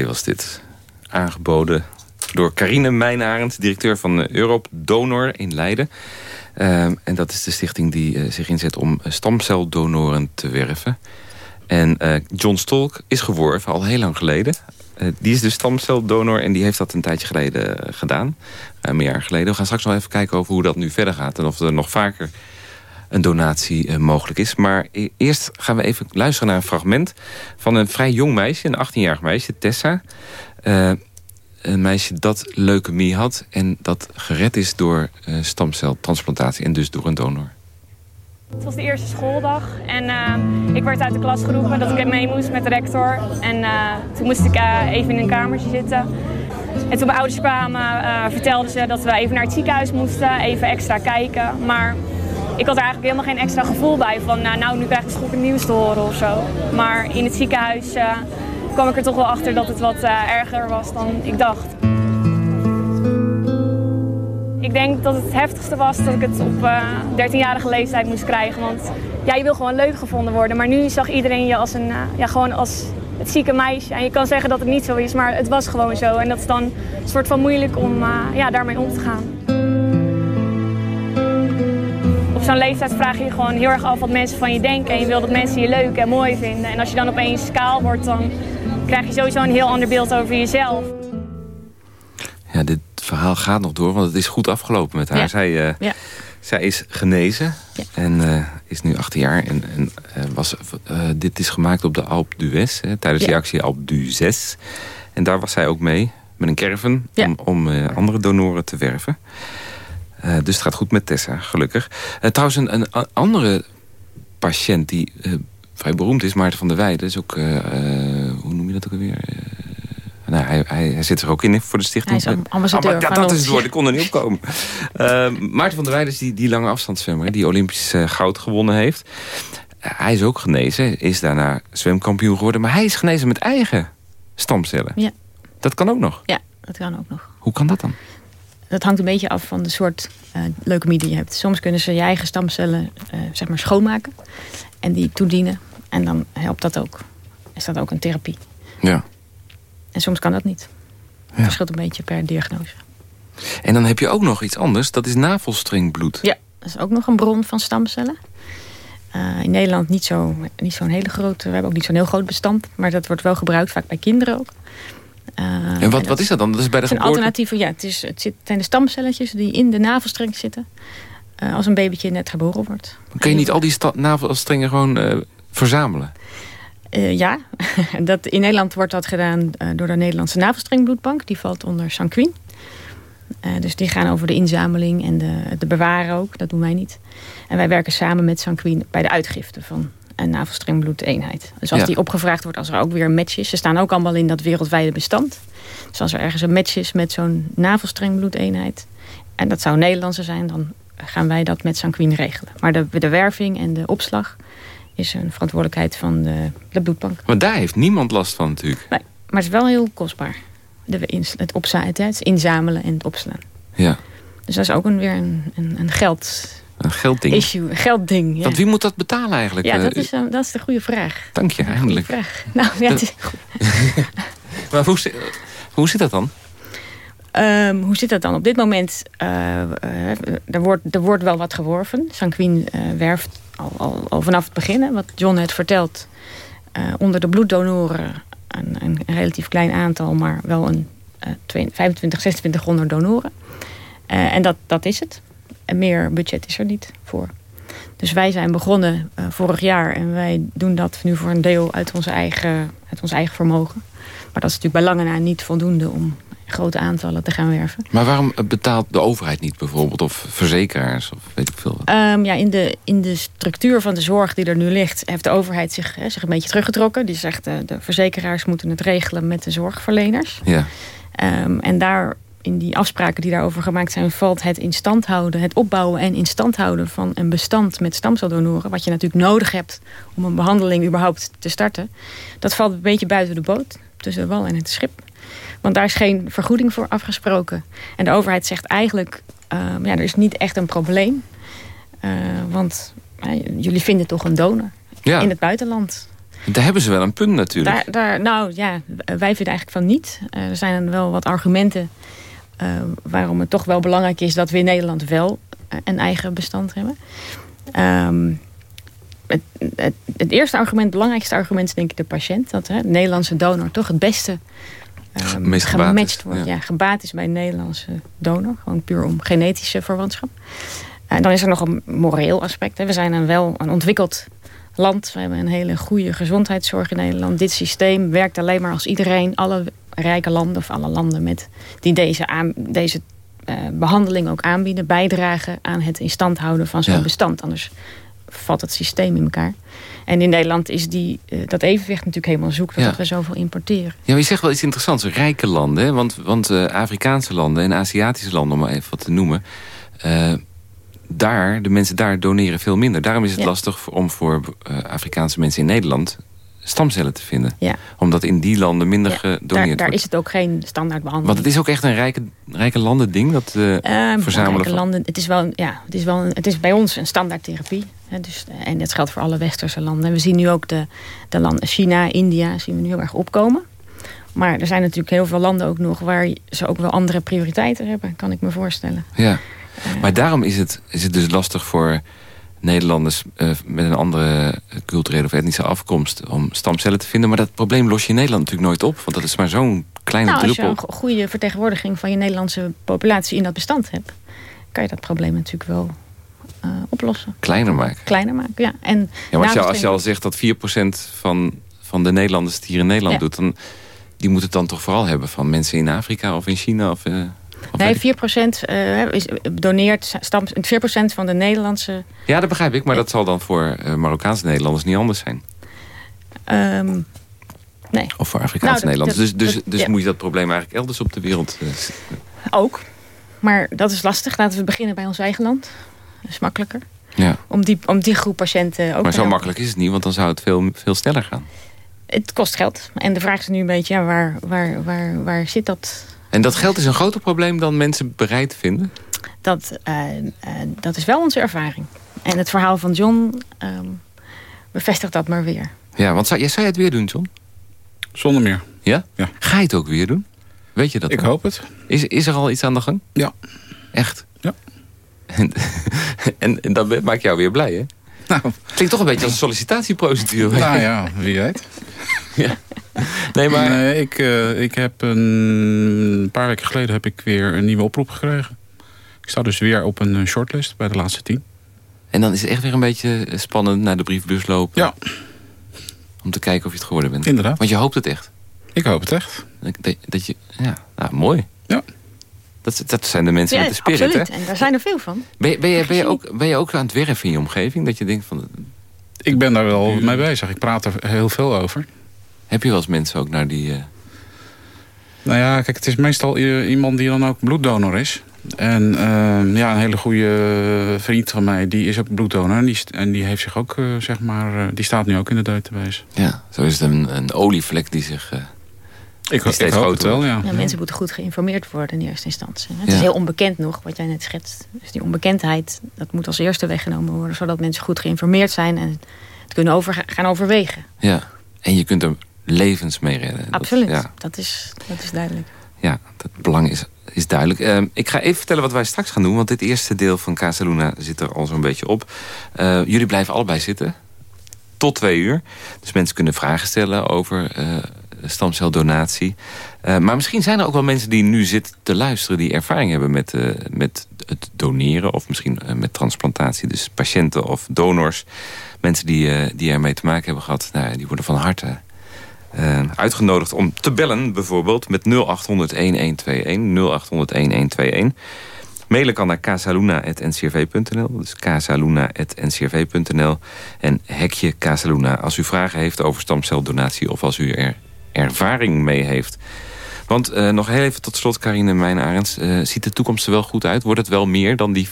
Was dit. Aangeboden door Carine Mijnarend, directeur van Europe Donor in Leiden. Ehm, en dat is de stichting die uh, zich inzet om stamceldonoren te werven. En John Stolk is geworven al heel lang geleden. Die is de stamceldonor en die heeft dat een tijdje geleden gedaan. een jaar geleden. We gaan straks nog even kijken over hoe dat nu verder gaat. En of er nog vaker een donatie mogelijk is. Maar e-, eerst gaan we even luisteren naar een fragment... van een vrij jong meisje, een 18-jarig meisje, Tessa een meisje dat leukemie had... en dat gered is door uh, stamceltransplantatie en dus door een donor. Het was de eerste schooldag en ik werd uit de klas geroepen dat ik mee moest met de rector. En toen moest ik even in een kamertje zitten. En toen mijn ouders kwamen vertelden ze dat we even naar het ziekenhuis moesten, even extra kijken. Maar ik had er eigenlijk helemaal geen extra gevoel bij van nou, nou nu krijg ik schokkend nieuws te horen of zo. Maar in het ziekenhuis kwam ik er toch wel achter dat het wat uh, erger was dan ik dacht. Ik denk dat het heftigste was dat ik het op uh, eh, 13-jarige leeftijd moest krijgen. Want ja, je wil gewoon leuk gevonden worden. Maar nu zag iedereen je als, een, ja, gewoon als het zieke meisje. En je kan zeggen dat het niet zo is, maar het was gewoon zo. En dat is dan een soort van moeilijk om ja, daarmee om te gaan. Op zo'n leeftijd vraag je je gewoon heel erg af wat mensen van je denken. En je wil dat mensen je leuk en mooi vinden. En als je dan opeens kaal wordt, dan krijg je sowieso een heel ander beeld over jezelf. Ja, dit verhaal gaat nog door, want het is goed afgelopen met haar. Zij, uh, ja. zij is genezen ja. en uh, is nu 18 jaar. En, en uh, was, dit is gemaakt op de Alp d'Huez, tijdens de actie Alp d'Huez. En daar was zij ook mee, met een caravan, om, om andere donoren te werven. Dus het gaat goed met Tessa, gelukkig. trouwens, een, een andere patiënt die vrij beroemd is. Maarten van der Weijden is ook, hoe noem je dat ook alweer? Nou, hij, hij, hij, zit er ook in voor de stichting. Hij is ambassadeur ah, Dat is het woord, ik kon er niet op komen. Maarten van der Weijden is die, die lange afstandszwemmer... die Olympisch goud gewonnen heeft. hij is ook genezen, is daarna zwemkampioen geworden... maar hij is genezen met eigen stamcellen. Ja. Dat kan ook nog? Ja, dat kan ook nog. Hoe kan dat dan? Dat hangt een beetje af van de soort uh, leukemie die je hebt. Soms kunnen ze je eigen stamcellen uh, zeg maar schoonmaken en die toedienen. En dan helpt dat ook. Is dat ook een therapie. Ja. En soms kan dat niet. Het verschilt een beetje per diagnose. En dan heb je ook nog iets anders. Dat is navelstrengbloed. Ja, dat is ook nog een bron van stamcellen. Uh, in Nederland niet zo'n niet zo'n hele grote... We hebben ook niet zo'n heel groot bestand. Maar dat wordt wel gebruikt, vaak bij kinderen ook. Uh, en wat, wat is dat dan? Dat is bij de het alternatief. Ja, het, is, het, zit, het zijn de stamcelletjes die in de navelstreng zitten. Uh, als een babytje net geboren wordt. Kun je niet al die navelstrengen gewoon uh, verzamelen? Ja, dat, in Nederland wordt dat gedaan door de Nederlandse navelstrengbloedbank. Die valt onder Sanquin. dus die gaan over de inzameling en de, de bewaren ook. Dat doen wij niet. En wij werken samen met Sanquin bij de uitgifte van een navelstrengbloedeenheid. Dus als ja. die opgevraagd wordt, als er ook weer een match is. Ze staan ook allemaal in dat wereldwijde bestand. Dus als er ergens een match is met zo'n navelstrengbloedeenheid... en dat zou Nederlandse zijn, dan gaan wij dat met Sanquin regelen. Maar de, de werving en de opslag is een verantwoordelijkheid van de, de bloedbank. Maar daar heeft niemand last van natuurlijk. Nee, maar het is wel heel kostbaar. De, het, opzaan, het inzamelen en het opslaan. Ja. Dus dat is ook een, weer een, een, een geld... Een geldding. Issue, een geldding, ja. Want wie moet dat betalen eigenlijk? Ja, dat is, uh, dat is de goede vraag. Dank je, eindelijk. Vraag. Nou, ja, het is goed. maar hoe, hoe zit dat dan? Um, hoe zit dat dan? Op dit moment, uh, uh, er, wordt, er wordt wel wat geworven. Sanquin werft al, al, al, vanaf het begin, wat John net vertelt... onder de bloeddonoren een, een, relatief klein aantal... maar wel een 25, 2600 donoren. en dat, dat is het. En meer budget is er niet voor. Dus wij zijn begonnen vorig jaar... en wij doen dat nu voor een deel uit, onze eigen, uit ons eigen vermogen. Maar dat is natuurlijk bij lange na niet voldoende om grote aantallen te gaan werven. Maar waarom betaalt de overheid niet bijvoorbeeld? Of verzekeraars? Of weet ik veel wat? Um, ja, in, de, in de structuur van de zorg die er nu ligt... heeft de overheid zich, hè, zich een beetje teruggetrokken. Die zegt uh, de verzekeraars moeten het regelen met de zorgverleners. Ja. Um, en daar in die afspraken die daarover gemaakt zijn... valt het in stand houden, het opbouwen en in stand houden... van een bestand met stamceldonoren... wat je natuurlijk nodig hebt om een behandeling überhaupt te starten... dat valt een beetje buiten de boot, tussen de wal en het schip. Want daar is geen vergoeding voor afgesproken. En de overheid zegt eigenlijk, uh, ja, er is niet echt een probleem. Uh, want uh, jullie vinden toch een donor in het buitenland. Daar hebben ze wel een punt natuurlijk. Daar, daar, nou ja, wij vinden eigenlijk van niet. er zijn wel wat argumenten waarom het toch wel belangrijk is... dat we in Nederland wel een eigen bestand hebben. Um, het, het, het, eerste argument, het belangrijkste argument is denk ik de patiënt. Dat hè, de Nederlandse donor toch het beste um, gematcht wordt. Ja. gebaat is bij een Nederlandse donor. Gewoon puur om genetische verwantschap. En dan is er nog een moreel aspect. Hè. We zijn een wel een ontwikkeld land. We hebben een hele goede gezondheidszorg in Nederland. Dit systeem werkt alleen maar als iedereen, alle rijke landen of alle landen met, die deze, aan, deze uh, behandeling ook aanbieden, bijdragen aan het in stand houden van zo'n bestand. Anders valt het systeem in elkaar. En in Nederland is die, uh, dat evenwicht natuurlijk helemaal zoek... dat we zoveel importeren. Ja, maar je zegt wel iets interessants. Rijke landen, hè? want, want uh, Afrikaanse landen en Aziatische landen... om maar even wat te noemen... Daar, de mensen daar doneren veel minder. Daarom is het ja. lastig om voor Afrikaanse mensen in Nederland stamcellen te vinden. Ja. Omdat in die landen minder ja, gedoneerd daar, daar is het ook geen standaard behandeling. Want het is ook echt een rijke, rijke landen ding, dat uh, verzamelen van... landen, het is, wel, ja, het, is wel het is bij ons een standaard therapie. Hè, dus, en dat geldt voor alle westerse landen. En we zien nu ook de, de landen China, India, zien we nu heel erg opkomen. Maar er zijn natuurlijk heel veel landen ook nog... waar ze ook wel andere prioriteiten hebben, kan ik me voorstellen. Ja, uh, maar daarom is het, is het dus lastig voor Nederlanders uh, met een andere culturele of etnische afkomst... om stamcellen te vinden. Maar dat probleem los je in Nederland natuurlijk nooit op. Want dat is maar zo'n kleine nou, druppel. Als je een goede vertegenwoordiging van je Nederlandse populatie in dat bestand hebt... kan je dat probleem natuurlijk wel uh, oplossen. Kleiner maken. Kleiner maken, ja. En ja maar als je, als je al zegt dat 4% van, van de Nederlanders het hier in Nederland ja. doet... dan die moet het dan toch vooral hebben van mensen in Afrika of in China... Of, uh, Nee, 4% uh, is, doneert 4% van de Nederlandse... Ja, dat begrijp ik. Maar dat zal dan voor uh, Marokkaanse Nederlanders niet anders zijn. Um, nee. Of voor Afrikaanse nou, Nederlanders. Dus dus, dus ja. moet je dat probleem eigenlijk elders op de wereld... Uh, Ook. Maar dat is lastig. Laten we beginnen bij ons eigen land. Dat is makkelijker. Ja. Om, die, om die groep patiënten ook Maar zo makkelijk is het niet, want dan zou het veel, veel sneller gaan. Het kost geld. En de vraag is nu een beetje, ja, waar, waar, waar, waar zit dat... En dat geld is een groter probleem dan mensen bereid vinden? Dat, uh, uh, dat is wel onze ervaring. En het verhaal van John um, bevestigt dat maar weer. Ja, want zou, jij, zou je het weer doen, John? Zonder meer. Ja? ja? Ga je het ook weer doen? Weet je dat? Ik dan? hoop het. Is, is er al iets aan de gang? Ja. Echt? Ja. En, en, en dat maakt jou weer blij, hè? Nou. Klinkt toch een beetje als een sollicitatieprocedure. Nou ja, wie weet. ja. Nee, maar... Nee, ik, uh, ik heb een paar weken geleden heb ik weer een nieuwe oproep gekregen. Ik sta dus weer op een shortlist bij de laatste tien. En dan is het echt weer een beetje spannend naar de briefbus lopen. Ja. Om te kijken of je het geworden bent. Inderdaad. Want je hoopt het echt. Ik hoop het echt. Dat, je, ja, nou, mooi. Ja. Dat, dat zijn de mensen ja, met de spirit, absoluut. hè? En daar zijn er veel van. Ben je, ben, je, ben, je ook, ben je ook aan het werven in je omgeving? Dat je denkt van... Ik ben daar wel mee bezig. Ik praat er heel veel over. Heb je wel eens mensen ook naar die... Uh... Nou ja, kijk, het is meestal iemand die dan ook bloeddonor is. En uh, ja, een hele goede vriend van mij, die is ook bloeddonor. En die, en die heeft zich ook, uh, zeg maar, die staat nu ook in de database. Ja, zo is het een, een olievlek die zich... ik, ik hoop het wel, ja. ja. Mensen moeten goed geïnformeerd worden in eerste instantie. Het ja. is heel onbekend nog, wat jij net schetst. Dus die onbekendheid, dat moet als eerste weggenomen worden... zodat mensen goed geïnformeerd zijn en het kunnen over, gaan overwegen. Ja, en je kunt er levens mee redden. Absoluut, dat, ja. dat, is, dat is duidelijk. Ja, het belang is, is duidelijk. Uh, ik ga even vertellen wat wij straks gaan doen. Want dit eerste deel van Casaluna zit er al zo'n beetje op. Uh, jullie blijven allebei zitten. Tot twee uur. Dus mensen kunnen vragen stellen over uh, stamceldonatie. maar misschien zijn er ook wel mensen die nu zitten te luisteren... die ervaring hebben met, met het doneren. Of misschien met transplantatie. Dus patiënten of donors. Mensen die, die ermee te maken hebben gehad. Nou, die worden van harte... Uh, uitgenodigd om te bellen bijvoorbeeld met 0800-1121. 0800-1121. Mailen kan naar casaluna.ncrv.nl. Dus casaluna.ncrv.nl. En hekje Casaluna als u vragen heeft over stamceldonatie... of als u er ervaring mee heeft. Want uh, nog heel even tot slot, Karine Mijn-Arends. Uh, ziet de toekomst er wel goed uit? Wordt het wel meer dan die 4%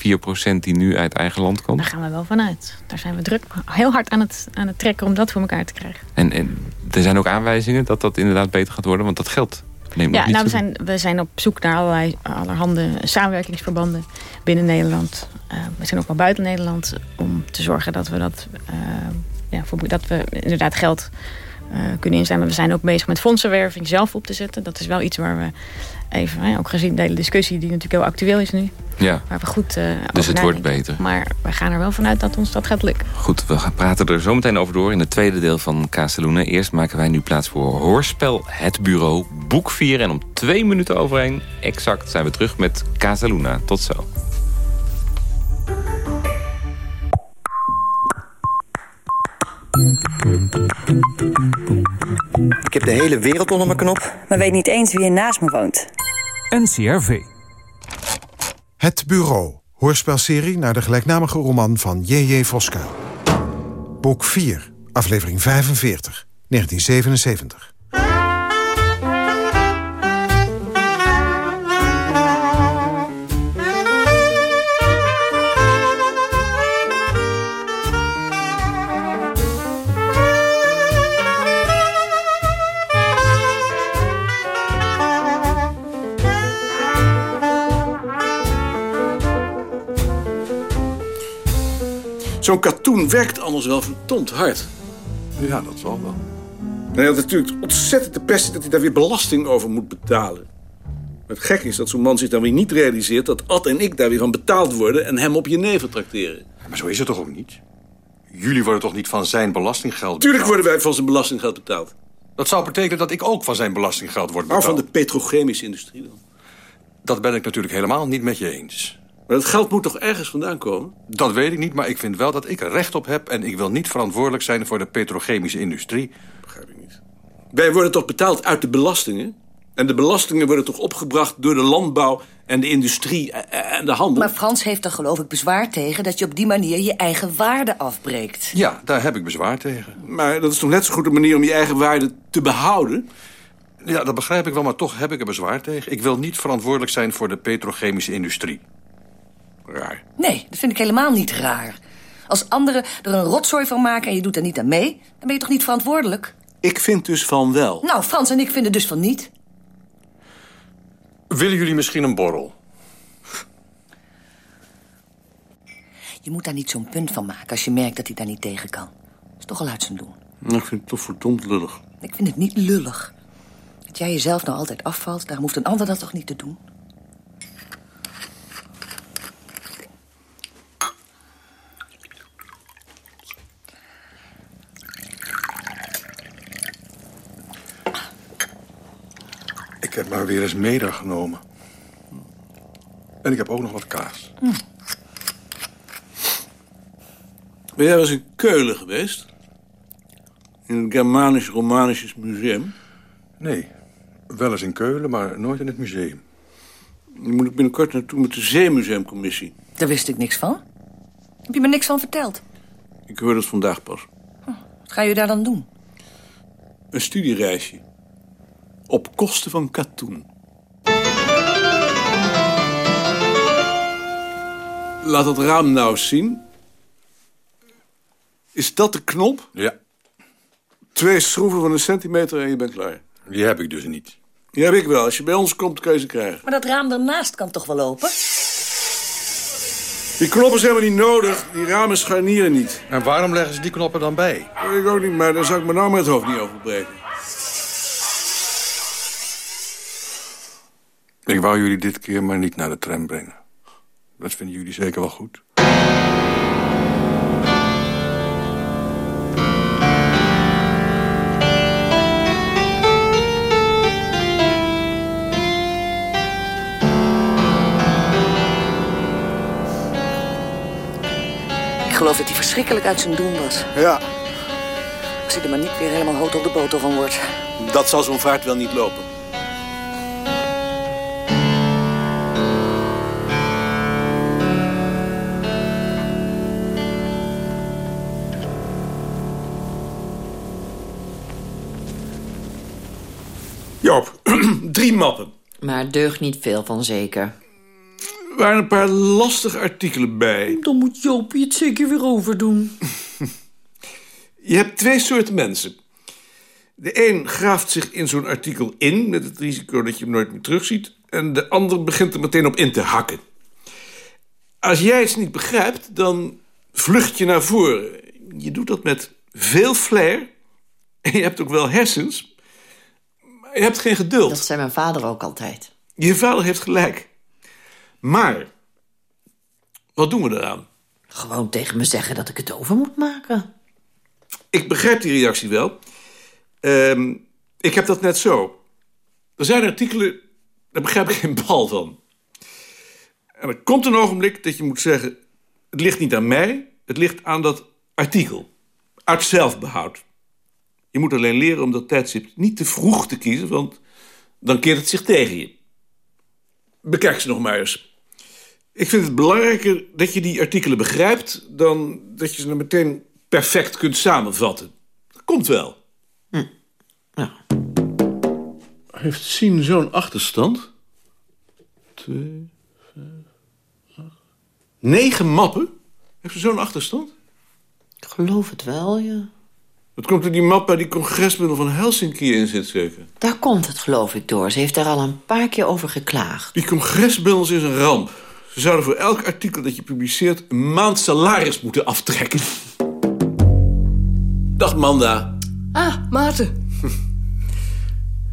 die nu uit eigen land komt? Daar gaan we wel vanuit. Daar zijn we druk heel hard aan het, aan het trekken om dat voor elkaar te krijgen. En, en er zijn ook aanwijzingen dat dat inderdaad beter gaat worden? Want dat geldt. Neem ja, nou, we, zijn, we zijn op zoek naar allerlei, allerhande samenwerkingsverbanden binnen Nederland. Uh, we zijn ook wel buiten Nederland om te zorgen dat we dat ja, voor, dat we inderdaad geld kunnen inzamelen. We zijn ook bezig met fondsenwerving zelf op te zetten. Dat is wel iets waar we even, hè, ook gezien de hele discussie die natuurlijk heel actueel is nu. Ja. Waar we goed uh, Dus het wordt beter. Maar we gaan er wel vanuit dat ons dat gaat lukken. Goed, we gaan praten er zo meteen over door in het tweede deel van Casaluna. Eerst maken wij nu plaats voor Hoorspel Het Bureau, boek 4. En om twee minuten overheen exact zijn we terug met Casaluna. Tot zo. Ik heb de hele wereld onder mijn knop. Maar weet niet eens wie er naast me woont. NCRV. Het Bureau. Hoorspelserie naar de gelijknamige roman van J.J. Voskuil. Boek 4, aflevering 45, 1977. Zo'n cartoon werkt anders wel verdomd hard. Ja, dat zal wel. En hij had natuurlijk ontzettend de pest dat hij daar weer belasting over moet betalen. Maar het gek is dat zo'n man zich dan weer niet realiseert... dat Ad en ik daar weer van betaald worden en hem op je neven trakteren. Maar zo is het toch ook niet? Jullie worden toch niet van zijn belastinggeld betaald? Tuurlijk worden wij van zijn belastinggeld betaald. Dat zou betekenen dat ik ook van zijn belastinggeld word Maar betaald. van de petrochemische industrie dan. Dat ben ik natuurlijk helemaal niet met je eens. Maar dat geld moet toch ergens vandaan komen? Dat weet ik niet, maar ik vind wel dat ik er recht op heb... en ik wil niet verantwoordelijk zijn voor de petrochemische industrie. Begrijp ik niet. Wij worden toch betaald uit de belastingen? En de belastingen worden toch opgebracht door de landbouw en de industrie en de handel? Maar Frans heeft er geloof ik bezwaar tegen... dat je op die manier je eigen waarde afbreekt. Ja, daar heb ik bezwaar tegen. Maar dat is toch net zo goed een manier om je eigen waarde te behouden? Ja, dat begrijp ik wel, maar toch heb ik er bezwaar tegen. Ik wil niet verantwoordelijk zijn voor de petrochemische industrie. Raar. Nee, dat vind ik helemaal niet raar. Als anderen er een rotzooi van maken en je doet er niet aan mee... dan ben je toch niet verantwoordelijk? Ik vind dus van wel. Nou, Frans en ik vinden dus van niet. Willen jullie misschien een borrel? Je moet daar niet zo'n punt van maken als je merkt dat hij daar niet tegen kan. Dat is toch al uit zijn doen. Nou, ik vind het toch verdomd lullig. Ik vind het niet lullig. Dat jij jezelf nou altijd afvalt, daarom hoeft een ander dat toch niet te doen? Heb maar weer eens mede genomen. En ik heb ook nog wat kaas. Hm. Ben jij wel eens in Keulen geweest? In het Germanisch-Romanisches Museum? Nee, wel eens in Keulen, maar nooit in het museum. Dan moet ik binnenkort naartoe met de Zeemuseumcommissie. Daar wist ik niks van. Heb je me niks van verteld? Ik hoor dat vandaag pas. Wat ga je daar dan doen? Een studiereisje. Op kosten van katoen. Laat dat raam nou eens zien. Is dat de knop? Ja, Twee schroeven van een centimeter en je bent klaar. die heb ik dus niet. Die heb ik wel. Als je bij ons komt, kan je ze krijgen. Maar dat raam daarnaast kan toch wel open? Die knoppen zijn helemaal niet nodig. Die ramen scharnieren niet. En waarom leggen ze die knoppen dan bij? Weet ik ook niet, maar daar zou ik me nou met het hoofd niet over breken. Ik wou jullie dit keer maar niet naar de tram brengen. Dat vinden jullie zeker wel goed. Ik geloof dat hij verschrikkelijk uit zijn doen was. Ja, Als hij er maar niet weer helemaal hout op de boter van wordt. dat zal zo'n vaart wel niet lopen. Joop, drie mappen. Maar deugt niet veel van zeker. Er waren een paar lastige artikelen bij. Dan moet Jopie het zeker weer overdoen. Je hebt twee soorten mensen. De een graaft zich in zo'n artikel in... met het risico dat je hem nooit meer terugziet... en de ander begint er meteen op in te hakken. Als jij iets niet begrijpt, dan vlucht je naar voren. Je doet dat met veel flair. En je hebt ook wel hersens. Je hebt geen geduld. Dat zei mijn vader ook altijd. Je vader heeft gelijk. Maar, wat doen we eraan? Gewoon tegen me zeggen dat ik het over moet maken. Ik begrijp die reactie wel. Ehm, ik heb dat net zo. Er zijn artikelen, daar begrijp ik geen bal van. En er komt een ogenblik dat je moet zeggen... het ligt niet aan mij, het ligt aan dat artikel. Uit zelfbehoud. Je moet alleen leren om dat tijdstip niet te vroeg te kiezen... want dan keert het zich tegen je. Bekijk ze nog maar eens. Ik vind het belangrijker dat je die artikelen begrijpt... dan dat je ze meteen perfect kunt samenvatten. Dat komt wel. Hm. Heeft Sien zo'n achterstand? Twee, vijf, acht... Negen mappen? Heeft ze zo'n achterstand? Ik geloof het wel, ja. Het komt er die map bij die congresbundel van Helsinki in zit, zeker? Daar komt het, geloof ik, door. Ze heeft daar al een paar keer over geklaagd. Die congresbundels is een ramp. Ze zouden voor elk artikel dat je publiceert... een maand salaris moeten aftrekken. Dag, Manda. Ah, Maarten.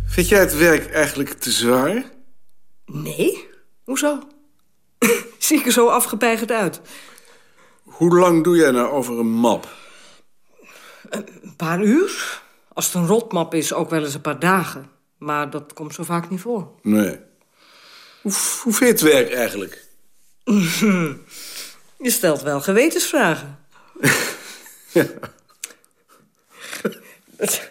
Vind jij het werk eigenlijk te zwaar? Nee? Hoezo? Zie ik er zo afgepeigerd uit? Hoe lang doe jij nou over een map? Een paar uur. Als het een rotmap is, ook wel eens een paar dagen. Maar dat komt zo vaak niet voor. Nee. Hoe, hoe vind je het werk eigenlijk? Je stelt wel gewetensvragen. ja.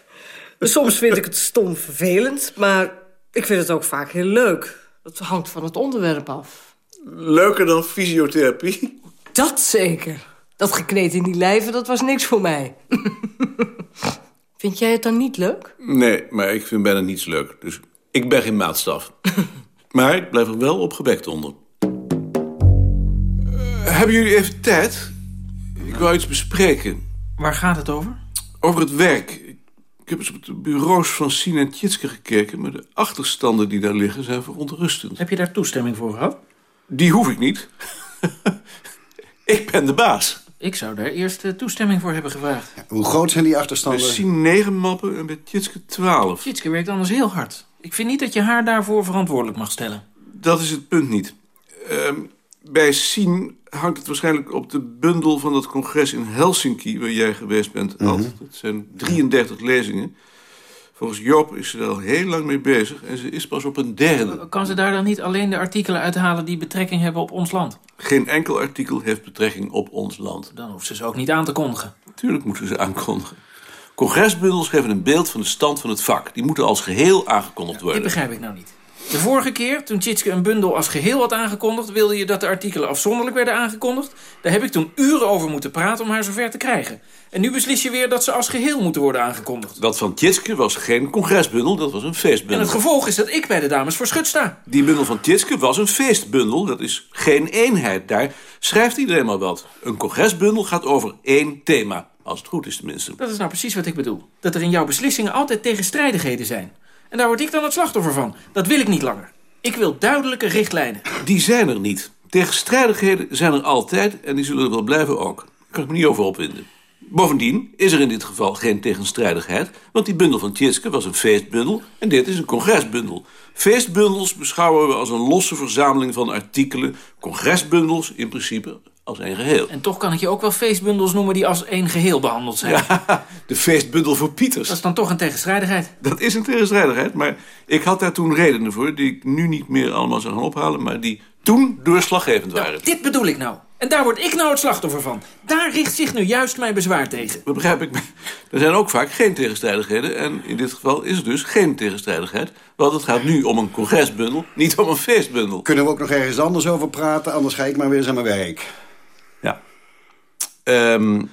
Soms vind ik het stom vervelend, maar ik vind het ook vaak heel leuk. Dat hangt van het onderwerp af. Leuker dan fysiotherapie? Dat zeker. Dat gekneed in die lijven, dat was niks voor mij. vind jij het dan niet leuk? Nee, maar ik vind bijna niets leuk. Dus ik ben geen maatstaf. maar ik blijf er wel opgewekt onder. Uh, hebben jullie even tijd? Ik wou iets bespreken. Waar gaat het over? Over het werk. Ik heb eens op de bureaus van Sien en Tjitske gekeken... maar de achterstanden die daar liggen zijn verontrustend. Heb je daar toestemming voor gehad? Die hoef ik niet. ik ben de baas. Ik zou daar eerst uh, toestemming voor hebben gevraagd. Ja, hoe groot zijn die achterstanden? Bij Sien 9 mappen en bij Tjitske 12. Tjitske werkt anders heel hard. Ik vind niet dat je haar daarvoor verantwoordelijk mag stellen. Dat is het punt niet. Uh, bij Sien hangt het waarschijnlijk op de bundel van dat congres in Helsinki... waar jij geweest bent, mm -hmm. Dat zijn 33 lezingen. Volgens Joop is ze er al heel lang mee bezig... en ze is pas op een derde. Kan ze daar dan niet alleen de artikelen uithalen... die betrekking hebben op ons land? Geen enkel artikel heeft betrekking op ons land. Dan hoeft ze ze ook niet aan te kondigen. Tuurlijk moeten ze aankondigen. Congresbundels geven een beeld van de stand van het vak. Die moeten als geheel aangekondigd worden. Dit begrijp ik nou niet. De vorige keer, toen Tjitske een bundel als geheel had aangekondigd... wilde je dat de artikelen afzonderlijk werden aangekondigd. Daar heb ik toen uren over moeten praten om haar zover te krijgen. En nu beslis je weer dat ze als geheel moeten worden aangekondigd. Dat van Tjitske was geen congresbundel, dat was een feestbundel. En het gevolg is dat ik bij de dames voor schut sta. Die bundel van Tjitske was een feestbundel, dat is geen eenheid. Daar schrijft iedereen maar wat. Een congresbundel gaat over één thema. Als het goed is tenminste. Dat is nou precies wat ik bedoel. Dat er in jouw beslissingen altijd tegenstrijdigheden zijn. En daar word ik dan het slachtoffer van. Dat wil ik niet langer. Ik wil duidelijke richtlijnen. Die zijn er niet. Tegenstrijdigheden zijn er altijd en die zullen er wel blijven ook. Daar kan ik me niet over opwinden. Bovendien is er in dit geval geen tegenstrijdigheid... want die bundel van Tjitske was een feestbundel en dit is een congresbundel. Feestbundels beschouwen we als een losse verzameling van artikelen. Congresbundels in principe als één geheel. En toch kan ik je ook wel feestbundels noemen die als één geheel behandeld zijn. Ja, de feestbundel voor Pieters. Dat is dan toch een tegenstrijdigheid? Dat is een tegenstrijdigheid, maar ik had daar toen redenen voor... die ik nu niet meer allemaal zou gaan ophalen... maar die toen doorslaggevend waren. Nou, dit bedoel ik nou. En daar word ik nou het slachtoffer van. Daar richt zich nu juist mijn bezwaar tegen. Dat begrijp ik. Er zijn ook vaak geen tegenstrijdigheden. En in dit geval is er dus geen tegenstrijdigheid. Want het gaat nu om een congresbundel, niet om een feestbundel. Kunnen we ook nog ergens anders over praten? Anders ga ik maar weer eens aan mijn werk. Um,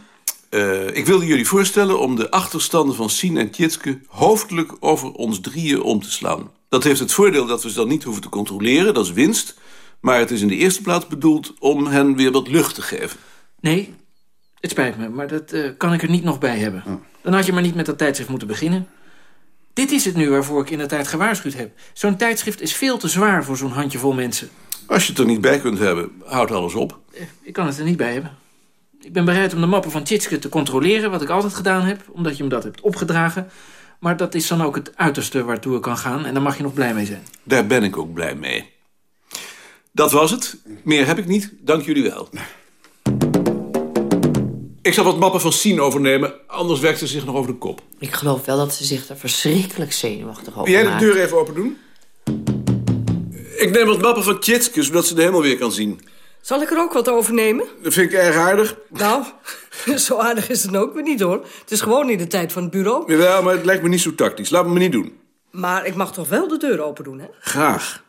uh, ik wilde jullie voorstellen om de achterstanden van Sien en Tjitske... hoofdelijk over ons drieën om te slaan. Dat heeft het voordeel dat we ze dan niet hoeven te controleren. Dat is winst. Maar het is in de eerste plaats bedoeld om hen weer wat lucht te geven. Nee, het spijt me, maar dat uh, kan ik er niet nog bij hebben. Oh. Dan had je maar niet met dat tijdschrift moeten beginnen. Dit is het nu waarvoor ik in de tijd gewaarschuwd heb. Zo'n tijdschrift is veel te zwaar voor zo'n handjevol mensen. Als je het er niet bij kunt hebben, houd alles op. Ik kan het er niet bij hebben. Ik ben bereid om de mappen van Tjitske te controleren, wat ik altijd gedaan heb, omdat je me dat hebt opgedragen. Maar dat is dan ook het uiterste waartoe ik kan gaan en daar mag je nog blij mee zijn. Daar ben ik ook blij mee. Dat was het. Meer heb ik niet. Dank jullie wel. Ik zal wat mappen van Sien overnemen, anders werkt ze zich nog over de kop. Ik geloof wel dat ze zich er verschrikkelijk zenuwachtig over Wil jij de deur even open doen? Ik neem wat mappen van Tjitske, zodat ze de hemel weer kan zien. Zal ik er ook wat over nemen? Dat vind ik erg aardig. Nou, zo aardig is het ook weer niet hoor. Het is gewoon niet de tijd van het bureau. Jawel, maar het lijkt me niet zo tactisch. Laat me me niet doen. Maar ik mag toch wel de deur open doen, hè? Graag.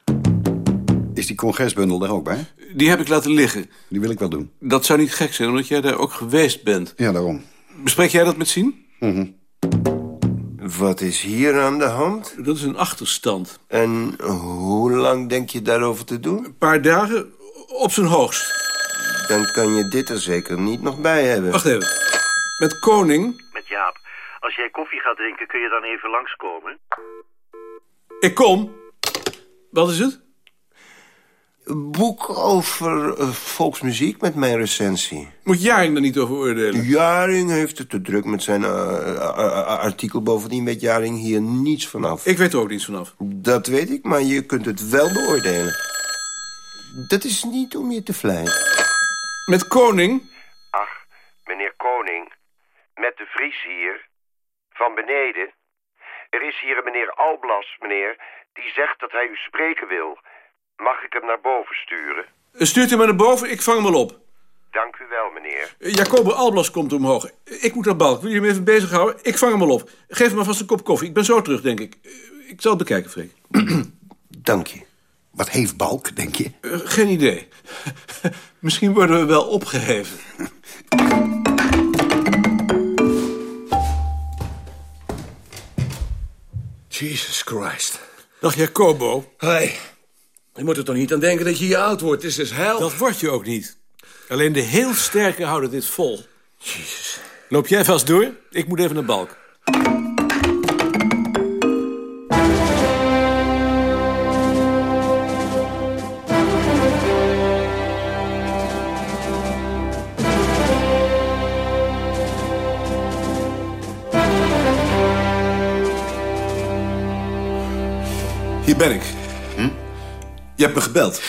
Is die congresbundel daar ook bij? Die heb ik laten liggen. Die wil ik wel doen. Dat zou niet gek zijn, omdat jij daar ook geweest bent. Ja, daarom. Bespreek jij dat met Sien? Mhm. Wat is hier aan de hand? Dat is een achterstand. En hoe lang denk je daarover te doen? Een paar dagen, op zijn hoogst. Dan kan je dit er zeker niet nog bij hebben. Wacht even. Met Koning, Met Jaap. Als jij koffie gaat drinken, kun je dan even langskomen? ik kom. Wat is het? Boek over eh, volksmuziek met mijn recensie. Moet Jaring daar niet over oordelen? Jaring heeft het te druk met zijn eh, eh, artikel. Bovendien weet Jaring hier niets vanaf. Ik weet er ook niets vanaf. Dat weet ik, maar je kunt het wel beoordelen. Dat is niet om je te vleien. Met Koning? Ach, meneer Koning. Met de Vries hier. Van beneden. Er is hier een meneer Alblas, meneer, die zegt dat hij u spreken wil. Mag ik hem naar boven sturen? Stuurt u maar naar boven, ik vang hem wel op. Dank u wel, meneer. Jacobo Alblas komt omhoog. Ik moet naar balk. Wil je hem even bezighouden? Ik vang hem wel op. Geef hem maar vast een kop koffie. Ik ben zo terug, denk ik. Ik zal het bekijken, Freek. Dank je. Wat heeft Balk, denk je? Eh, geen idee. Misschien worden we wel opgeheven. Jesus Christ. Dag Jacobo. Hoi. Je moet er toch niet aan denken dat je hier oud wordt. Het is dus hel. Dat word je ook niet. Alleen de heel sterke houden dit vol. Jezus. Loop jij vast door? Ik moet even naar balk. Hier ben ik. Je hebt me gebeld.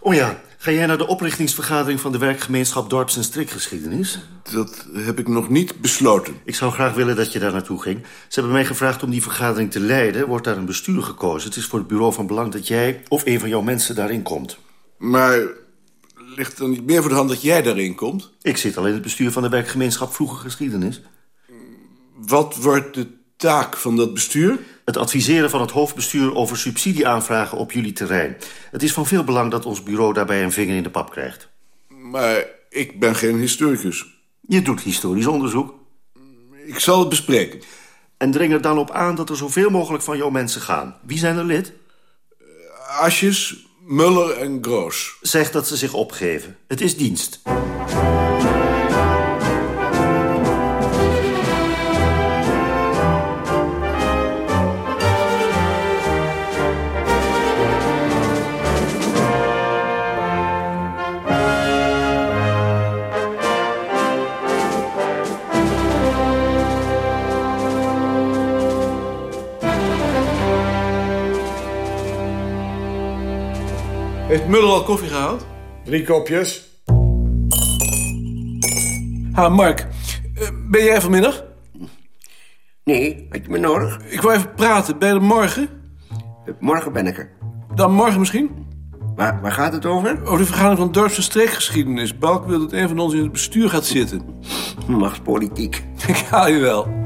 Oh ja, ga jij naar de oprichtingsvergadering van de werkgemeenschap Dorps- en Strikgeschiedenis? Dat heb ik nog niet besloten. Ik zou graag willen dat je daar naartoe ging. Ze hebben mij gevraagd om die vergadering te leiden. Wordt daar een bestuur gekozen. Het is voor het bureau van belang dat jij of een van jouw mensen daarin komt. Maar ligt er niet meer voor de hand dat jij daarin komt? Ik zit al in het bestuur van de werkgemeenschap Vroege Geschiedenis. Wat wordt de taak van dat bestuur? Het adviseren van het hoofdbestuur over subsidieaanvragen op jullie terrein. Het is van veel belang dat ons bureau daarbij een vinger in de pap krijgt. Maar ik ben geen historicus. Je doet historisch onderzoek. Ik zal het bespreken. En dring er dan op aan dat er zoveel mogelijk van jouw mensen gaan. Wie zijn er lid? Asjes, Muller en Groos. Zeg dat ze zich opgeven. Het is dienst. Heeft Muller al koffie gehaald? Drie kopjes. Ha, Mark. eh, ben jij vanmiddag? Nee, had je me nodig? Ik wil even praten. Ben je er morgen? Morgen ben ik er. Dan morgen misschien? Waar, waar gaat het over? Over de vergadering van dorps- en streekgeschiedenis. Balk wil dat een van ons in het bestuur gaat zitten. Machtspolitiek. Ik haal je wel.